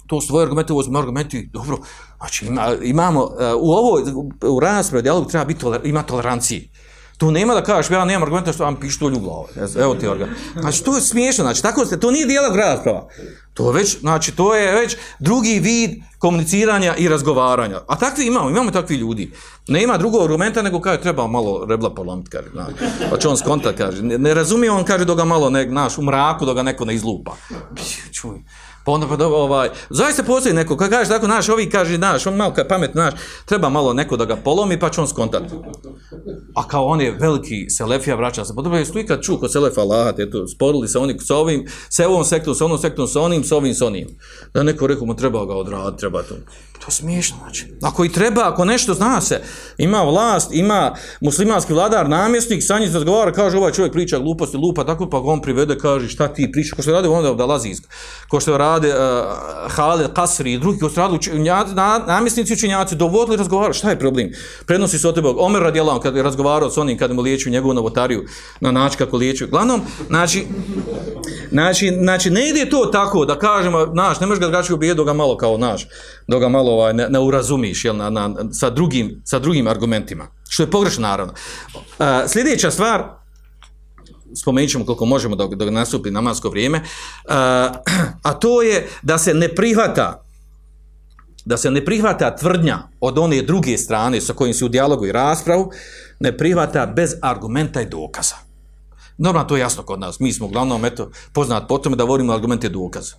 to su tvoji argumenti, ovo su argumenti, dobro, znači ima, imamo, uh, u ovoj, u raspravi, dijalogu treba biti, toler, ima tolerancije. Tu nema da kažeš, ja nemam argumenta što vam pištolj u glavu. Evo ti organ. Znači, to je smiješno, znači, tako ste, to nije dijalog rasprava. To je već, znači, to je već drugi vid komuniciranja i razgovaranja. A takvi imamo, imamo takvi ljudi. Nema drugog argumenta nego kaže, treba malo rebla polomiti, kaže, znači. Pa će on skontat, kaže. Ne, razumije on, kaže, dok ga malo, ne, naš, u mraku, dok ga neko ne izlupa. Čuj. Pa onda pa ovaj, zaista postoji neko, kad kaže tako, naš, ovi kaže, naš, on malo kad pamet, naš, treba malo neko da ga polomi, pa će on skontati. A kao on je veliki selefija, vraća se, pa dobro, jesi tu ikad čuo kod selefa Lahat, eto, sporili se oni s ovim, sa ovom sektom, sa onom sektom, sa onim, sa ovim, sa onim. Da neko rekao mu treba ga odraditi, treba to. To je smiješno, znači. Ako i treba, ako nešto zna se, ima vlast, ima muslimanski vladar, namjesnik, sa njim se razgovara, kaže ovaj čovjek priča gluposti, lupa, tako pa on privede, kaže šta ti priča, ko što je radio onda da Lazijsk, ko što je rade uh, Halil Kasri i drugi, ko što rade učenjaci, na, namjesnici učenjaci, dovodili razgovara, šta je problem? Prenosi se od tebe, Omer radijalan, kad je razgovarao s onim, kad mu liječio njegovu novotariju, na način kako liječio. Glavnom, znači, znači, znači, ne ide to tako da kažemo, naš, ne možeš ga drugačije ubijeti dok ga malo kao naš, dok ga malo ovaj, ne, ne urazumiš, jel, na, na, sa, drugim, sa drugim argumentima. Što je pogrešno, naravno. Uh, sljedeća stvar, spomenut ćemo koliko možemo dok, dok nastupi namasko vrijeme, uh, a to je da se ne prihvata da se ne prihvata tvrdnja od one druge strane sa kojim se u dijalogu i raspravu, ne prihvata bez argumenta i dokaza. Normalno to je jasno kod nas. Mi smo uglavnom eto, poznat po tome da volimo argumente i dokaze.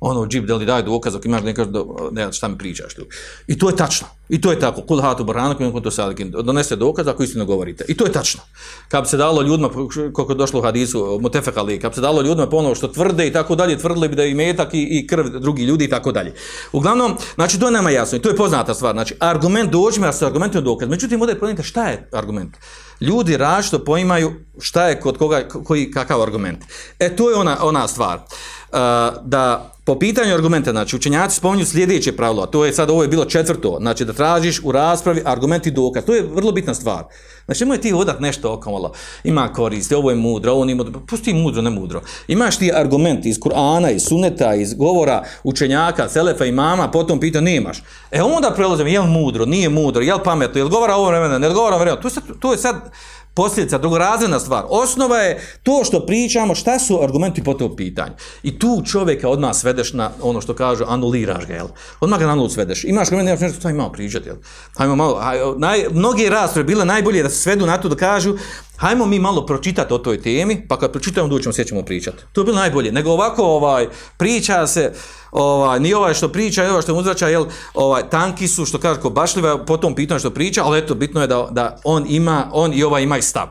Ono, džip, da li daj dokaz, ako imaš nekaš, ne, šta mi pričaš tu. I to je tačno. I to je tako. Kul hatu barana, kojim to salikin. Donese dokaz ako istinu govorite. I to je tačno. Kad bi se dalo ljudima, koliko je došlo u hadisu, mutefekali, kad bi se dalo ljudima ponovo što tvrde i tako dalje, tvrdili bi da je metak i, i krv drugi ljudi i tako dalje. Uglavnom, znači to je nama jasno i to je poznata stvar. Znači, argument dođe a sa argumentom dokaz. Međutim, ovdje je šta je argument. Ljudi različito poimaju šta je kod koga, koji, kakav argument. E, to je ona, ona stvar. Uh, da po pitanju argumenta, znači učenjaci spominju sljedeće pravilo, a to je sad ovo je bilo četvrto, znači da tražiš u raspravi argument i dokaz. To je vrlo bitna stvar. Znači nemoj ti odat nešto okamalo, ima korist, ovo je mudro, ovo nije mudro, pusti mudro, ne mudro. Imaš ti argument iz Kur'ana, iz suneta, iz govora učenjaka, selefa i mama, potom pita, nemaš. E onda prelazim, je li mudro, nije mudro, je li pametno, je li govora ovo vremena, ne govora vremena. To je sad, to je sad posljedica, drugorazredna stvar. Osnova je to što pričamo, šta su argumenti po tom pitanju. I tu čovjeka odmah svedeš na ono što kažu, anuliraš ga, jel? Odmah ga na nulu svedeš. Imaš argument, nemaš nešto, šta imamo pričati, jel? Hajmo malo, haj, naj, mnogi rasprave bile najbolje da se svedu na to da kažu, hajmo mi malo pročitati o toj temi, pa kad pročitamo doćemo, sve ćemo pričati. To je bilo najbolje. Nego ovako, ovaj, priča se, ovaj, ni ovaj što priča, ni ovaj što mu uzrača, jel, ovaj, tanki su, što kaže, ko bašljiva po tom pitanju što priča, ali eto, bitno je da, da on ima, on i ovaj ima i stav.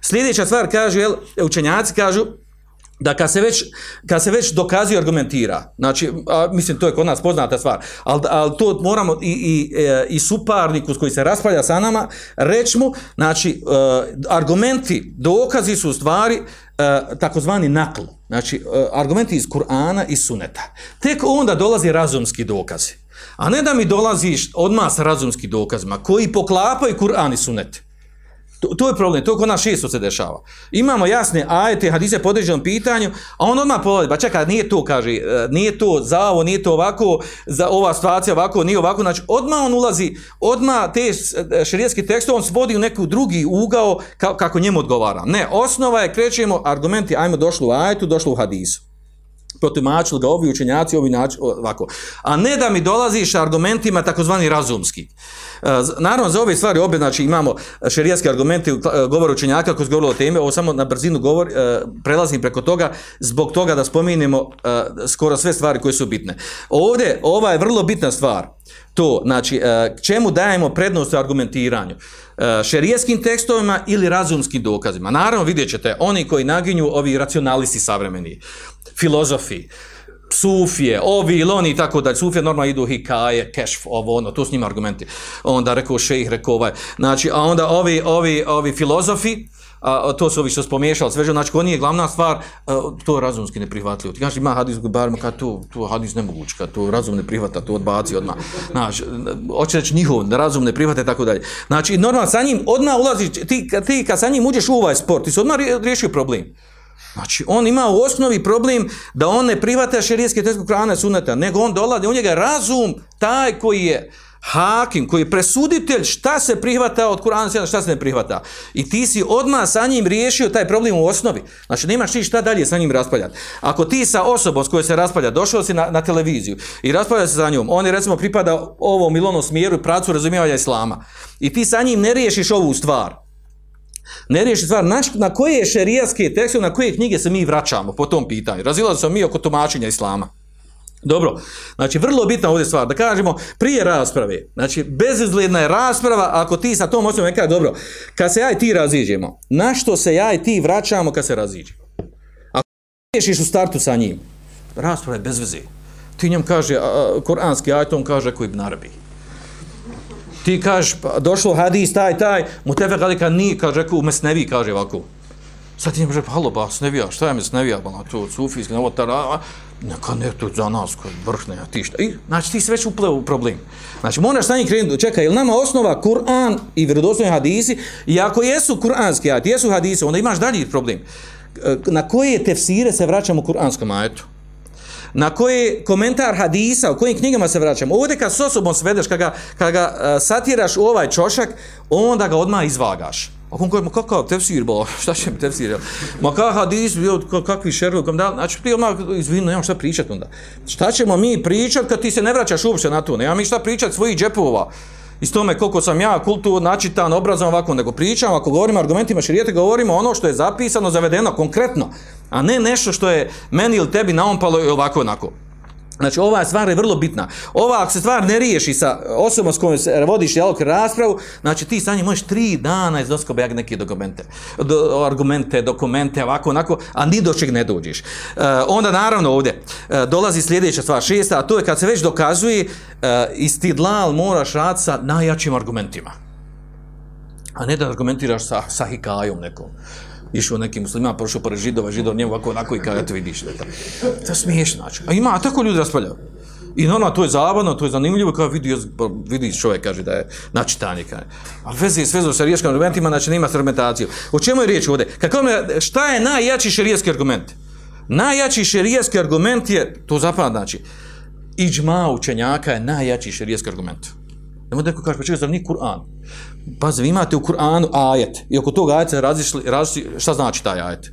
Sljedeća stvar kaže, jel, učenjaci kažu, da kad se već, kad se već dokazuje argumentira, znači, a, mislim, to je kod nas poznata stvar, ali, ali to moramo i, i, e, i suparniku koji se raspravlja sa nama, reći mu, znači, uh, argumenti, dokazi su u stvari uh, takozvani nakl, znači, argumenti iz Kur'ana i Suneta. Tek onda dolazi razumski dokazi. A ne da mi dolaziš odmah sa razumskim dokazima koji poklapaju Kur'an i Sunet. To, to je problem, to kod nas šesto se dešava. Imamo jasne ajete, hadise po određenom pitanju, a on odmah povodi, ba čekaj, nije to, kaže, nije to za ovo, nije to ovako, za ova situacija ovako, nije ovako, znači odmah on ulazi, odmah te širijetski tekst, on svodi u neku drugi ugao ka, kako njemu odgovara. Ne, osnova je, krećemo, argumenti, ajmo došli u ajetu, došli u hadisu protumačili ga ovi učenjaci, ovi način, ovako. A ne da mi dolaziš argumentima takozvani razumski. Naravno, za ove stvari obje, znači imamo šerijatske argumente, govor učenjaka koji su govorili o teme, ovo samo na brzinu govor, prelazim preko toga, zbog toga da spominjemo skoro sve stvari koje su bitne. Ovdje, ova je vrlo bitna stvar, to, znači, čemu dajemo prednost u argumentiranju? šerijetskim tekstovima ili razumskim dokazima. Naravno, vidjet ćete, oni koji naginju, ovi racionalisti savremeni, filozofi, sufije, ovi ili oni i tako dalje. Sufije normalno idu hikaje, kešf, ovo, ono, to su njima argumenti. Onda rekao šejih, rekao ovaj. Znači, a onda ovi, ovi, ovi filozofi, a, to su ovi što spomiješali sveže, znači ko nije glavna stvar, a, to je razumski neprihvatljivo. Ti kažeš ima hadis barima, kad to, to hadis nemoguć, kad to razum ne prihvata, to odbaci odmah. Znači, hoće reći njihov, razum ne prihvata i tako dalje. Znači, normalno, sa njim odmah ulazi, ti, ti kad sa njim uđeš u ovaj sport, ti si odmah riješio problem. Znači, on ima u osnovi problem da on ne prihvata šerijetske tekste Kur'ana i Sunneta, nego on dolazi, u njega razum taj koji je hakim, koji je presuditelj šta se prihvata od Kur'ana šta se ne prihvata. I ti si odmah sa njim riješio taj problem u osnovi. Znači, nemaš ti šta dalje sa njim raspaljati. Ako ti sa osobom s kojoj se raspalja, došao si na, na televiziju i raspravlja se za njom, on je recimo pripada ovom ili onom smjeru i pracu razumijevanja islama. I ti sa njim ne riješiš ovu stvar, ne riješi stvar na, na koje šerijatske tekste, na koje knjige se mi vraćamo po tom pitanju. Razilazi se mi oko tumačenja islama. Dobro, znači vrlo bitna ovdje stvar, da kažemo prije rasprave, znači bezizgledna je rasprava ako ti sa tom osobom kaže dobro, kad se ja i ti raziđemo, na što se ja i ti vraćamo kad se raziđemo? Ako riješiš u startu sa njim, rasprava je bez veze. Ti njom kaže, a, koranski ajt, on kaže koji ibn Arabi ti kažeš, pa, došlo hadis, taj, taj, mu tebe galika ni, kaže, reku, mesnevi, kaže ovako. Sad ti kaže, pa halo, ba, snevija, šta je mesnevija, ba, to, sufijski, novo, tara, neka ne, to za nas, kod vrhne, a ti šta, i, znači, ti se već upleo u problem. Znači, moraš sa njim krenuti, čekaj, je nama osnova Kur'an i vjerodostojni hadisi, i ako jesu kur'anski ajati, jesu hadisi, onda imaš dalji problem. Na koje tefsire se vraćamo u kur'anskom ajetu? Na koji komentar hadisa, u kojim knjigama se vraćamo. Ovdje kad s osobom svedeš, kad ga, kad ga uh, satiraš u ovaj čošak, onda ga odmah izvagaš. Ako on kaže, kakav tefsir, bo, šta će mi tefsir, ma kakav hadis, kakvi šerlok, znači ti odmah izvinu, nemam šta pričat onda. Šta ćemo mi pričat kad ti se ne vraćaš uopće na to, nema mi šta pričat svojih džepova, iz tome koliko sam ja kultur načitan, obrazovan ovako, nego pričam, ako govorimo argumentima širijete, govorimo ono što je zapisano, zavedeno, konkretno, a ne nešto što je meni ili tebi naompalo i ovako onako. Znači, ova stvar je vrlo bitna. Ova, ako se stvar ne riješi sa osobom s kojom se vodiš dijalog raspravu, znači ti sa njim možeš tri dana iz doskobe neke dokumente, do, argumente, dokumente, ovako, onako, a ni do čeg ne dođeš. E, onda, naravno, ovdje e, dolazi sljedeća stvar, šesta, a to je kad se već dokazuje, e, istidlal moraš rad sa najjačim argumentima. A ne da argumentiraš sa, sa hikajom nekom išao neki muslima, prošao pored židova, židov njemu ovako, onako i kada eto vidiš. Da to je smiješno, znači. A ima, a tako ljudi raspravljaju. I normalno, to je zabavno, to je zanimljivo, kao vidi, vidi čovjek, kaže da je načitanje. Kaže. A veze je svezo sa riječkim argumentima, znači nema argumentaciju. O čemu je riječ ovdje? Kako me, šta je najjači šerijetski argument? Najjači šerijetski argument je, to zapravo znači, iđma učenjaka je najjači šerijetski argument. Nemo neko kaže, pa čekaj, zar nije Kur'an? Pa vi imate u Kur'anu ajet i oko tog ajeta različili, različili, šta znači taj ajet?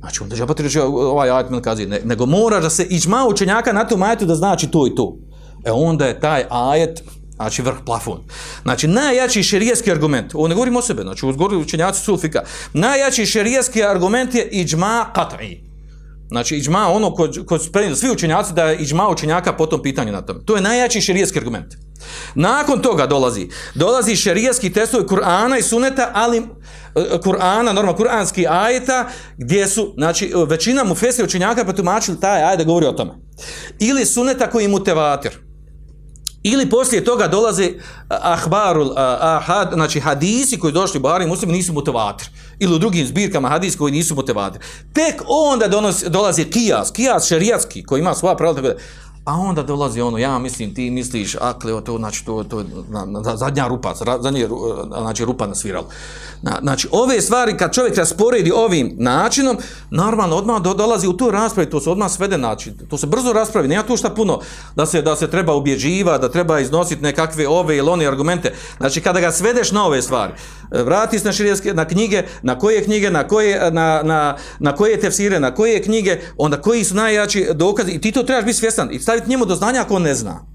Znači, onda žabati reći, ovaj ajet mi kazi, ne, nego mora da se iđma učenjaka na tom ajetu da znači to i to. E onda je taj ajet, znači vrh plafon. Znači, najjači šerijetski argument, ovo ne govorim o sebe, znači, uzgori učenjaci sulfika, najjači šerijetski argument je iđma qat'i. Znači, iđma ono ko, ko svi učenjaci da je iđma učenjaka po tom pitanju na tom. To je najjači šerijetski argument. Nakon toga dolazi, dolazi šerijski testovi Kur'ana i Suneta, ali e, Kur'ana, normalno Kur'anski ajeta, gdje su, znači, većina mu fesi učenjaka potumačili taj ajet da govori o tome. Ili Suneta koji mu tevatir. Ili poslije toga dolaze ahbarul, ahad, znači hadisi koji došli u Buhari muslim nisu mutevatir. Ili u drugim zbirkama hadisi koji nisu mutevatir. Tek onda donosi, dolazi kijas, kijas šerijatski koji ima svoja pravila, A onda dolazi ono, ja mislim, ti misliš, akle, to, znači, to, to na, na, zadnja rupa, zadnja znači, rupa na sviralu. Na, znači, ove stvari, kad čovjek rasporedi ovim načinom, normalno, odmah do, dolazi u tu raspravi, to se odmah svede, znači, to se brzo raspravi, nema tu šta puno, da se, da se treba ubježiva, da treba iznositi nekakve ove ili one argumente. Znači, kada ga svedeš na ove stvari, vrati se na širijeske, na knjige, na koje knjige, na koje, na, na, na koje tefsire, na koje knjige, onda koji su najjači dokazi, i ti to trebaš biti svjestan, i staviti njemu do znanja ako on ne zna.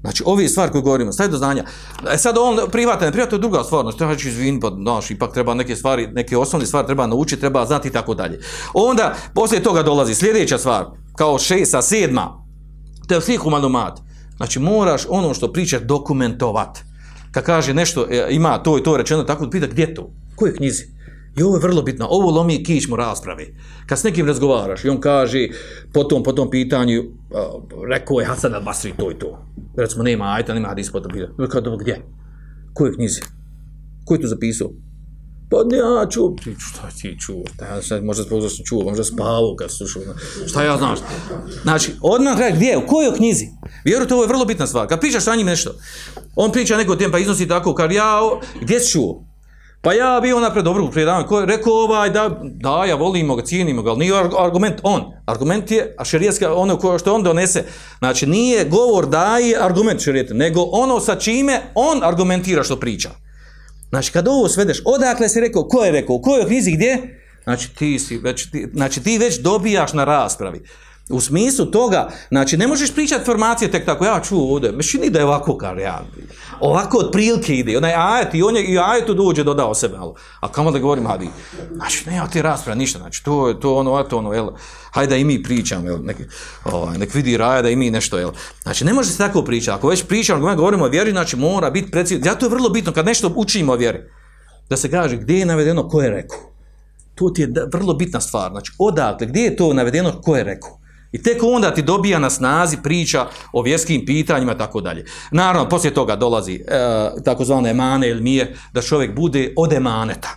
Znači, ovi stvari koje govorimo, staviti do znanja. E sad on privatan, ne privatan je druga stvar, znači izvin, pa znaš, ipak treba neke stvari, neke osnovne stvari treba naučiti, treba znati i tako dalje. Onda, poslije toga dolazi sljedeća stvar, kao šesta, sedma, to je svih humanumat. Znači, moraš ono što pričaš dokumentovat. Kad kaže nešto, e, ima to i to rečeno, tako pita gdje to? Koje knjizi? I ovo je vrlo bitno. Ovo lomi kičmu rasprave. Kad s nekim razgovaraš i on kaže po tom, po tom pitanju, uh, rekao je Hasan al-Basri to i to. Recimo, nema ajta, nema hadis po tom pitanju. Kao dobro, gdje? Koje knjize? Ko je to zapisao? Pa ja čuo priču, šta ti čuo? Ja možda zbog sam čuo, možda spavao kad slušao. Šta ja znam? Znači, odmah kaže, gdje, u kojoj knjizi? Vjerujte, ovo je vrlo bitna stvar. Kad pričaš sa njim nešto, on priča neko tem, pa iznosi tako, kad ja, gdje si čuo? Pa ja bio napred dobrog predavanja, ko je rekao ovaj, da, da, ja volimo ga, cijenimo ga, ali nije ar- argument on. Argument je, a šerijetska, ono ko, što on donese, znači nije govor daje argument šerijeta, nego ono sa čime on argumentira što priča. Znači, kad ovo svedeš, odakle si rekao, ko je rekao, u kojoj knjizi, gdje? Znači, ti si već, ti, znači, ti već dobijaš na raspravi. U smislu toga, znači, ne možeš pričati formacije tek tako, ja čuo ovdje, me čini da je ovako kao ja, ovako od prilike ide, onaj ajet i on je i ajetu dođe dodao sebe, ali, a kamo da govorim hadi. Znači, nema ti rasprava, ništa, znači, to je to ono, a to ono, jel, hajde da i mi pričamo, jel, nek, ovaj, nek vidi raja da i mi nešto, jel. Znači, ne može se tako pričati, ako već pričamo, govorimo o vjeri, znači, mora biti precizno, zato je vrlo bitno, kad nešto učimo o vjeri, da se kaže gdje je navedeno ko je rekao. To ti je vrlo bitna stvar. Znači, odakle, gdje je to navedeno ko je rekao. I tek onda ti dobija na snazi priča o vjerskim pitanjima i tako dalje. Naravno, poslije toga dolazi e, takozvane emane ili nije, da čovjek bude od emaneta.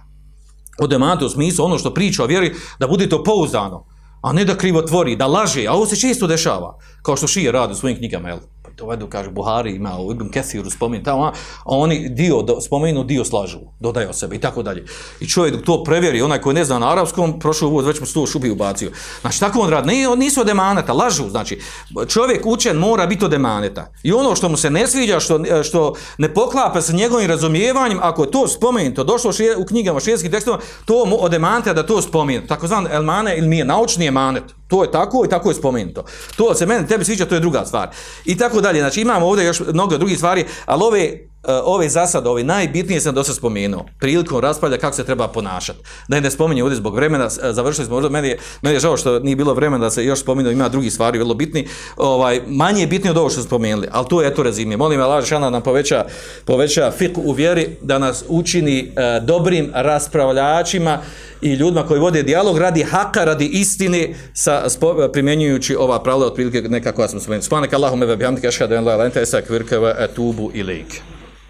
Od emaneta u smislu ono što priča o vjeri, da bude to pouzdano, a ne da krivo tvori, da laže, a ovo se često dešava, kao što šije radi u svojim knjigama, jel? To vedu, kaže, Buhari ima u Ibn Kethiru spominje tamo, a oni dio, do, spomenu dio slažu, dodaju od sebe i tako dalje. I čovjek to prevjeri, onaj koji ne zna na arapskom, prošao uvod, već mu sto šupi ubacio. Znači, tako on radi, nisu od emaneta, lažu, znači, čovjek učen mora biti od emaneta. I ono što mu se ne sviđa, što, što ne poklapa sa njegovim razumijevanjem, ako je to spomenuto, došlo u knjigama, širijskim tekstovima, to od emaneta da to spomenu. Tako zvan elmane ili nije, naučni emanet. To je tako i tako je spomenuto. To se meni tebi sviđa, to je druga stvar. I tako dalje. Znači imamo ovdje još mnogo drugih stvari, ali ove, e, ove zasade, ove najbitnije sam dosta spomenuo. Prilikom raspravlja kako se treba ponašati. Da ne spominje ovdje zbog vremena, završili smo, meni je, meni je žao što nije bilo vremena da se još spomenu, ima drugih stvari vrlo bitni, ovaj, manje je bitnije od ovo što smo spomenuli, ali to je eto rezime. Molim Allah Žešana da nam poveća, poveća fik u vjeri, da nas učini e, dobrim raspravljačima i ljudima koji vode dijalog radi haka, radi istine, sa, primjenjujući ova pravila otprilike neka koja smo spomenuli. Spanek Allahume ve ašhadu en la ilaha illa etubu.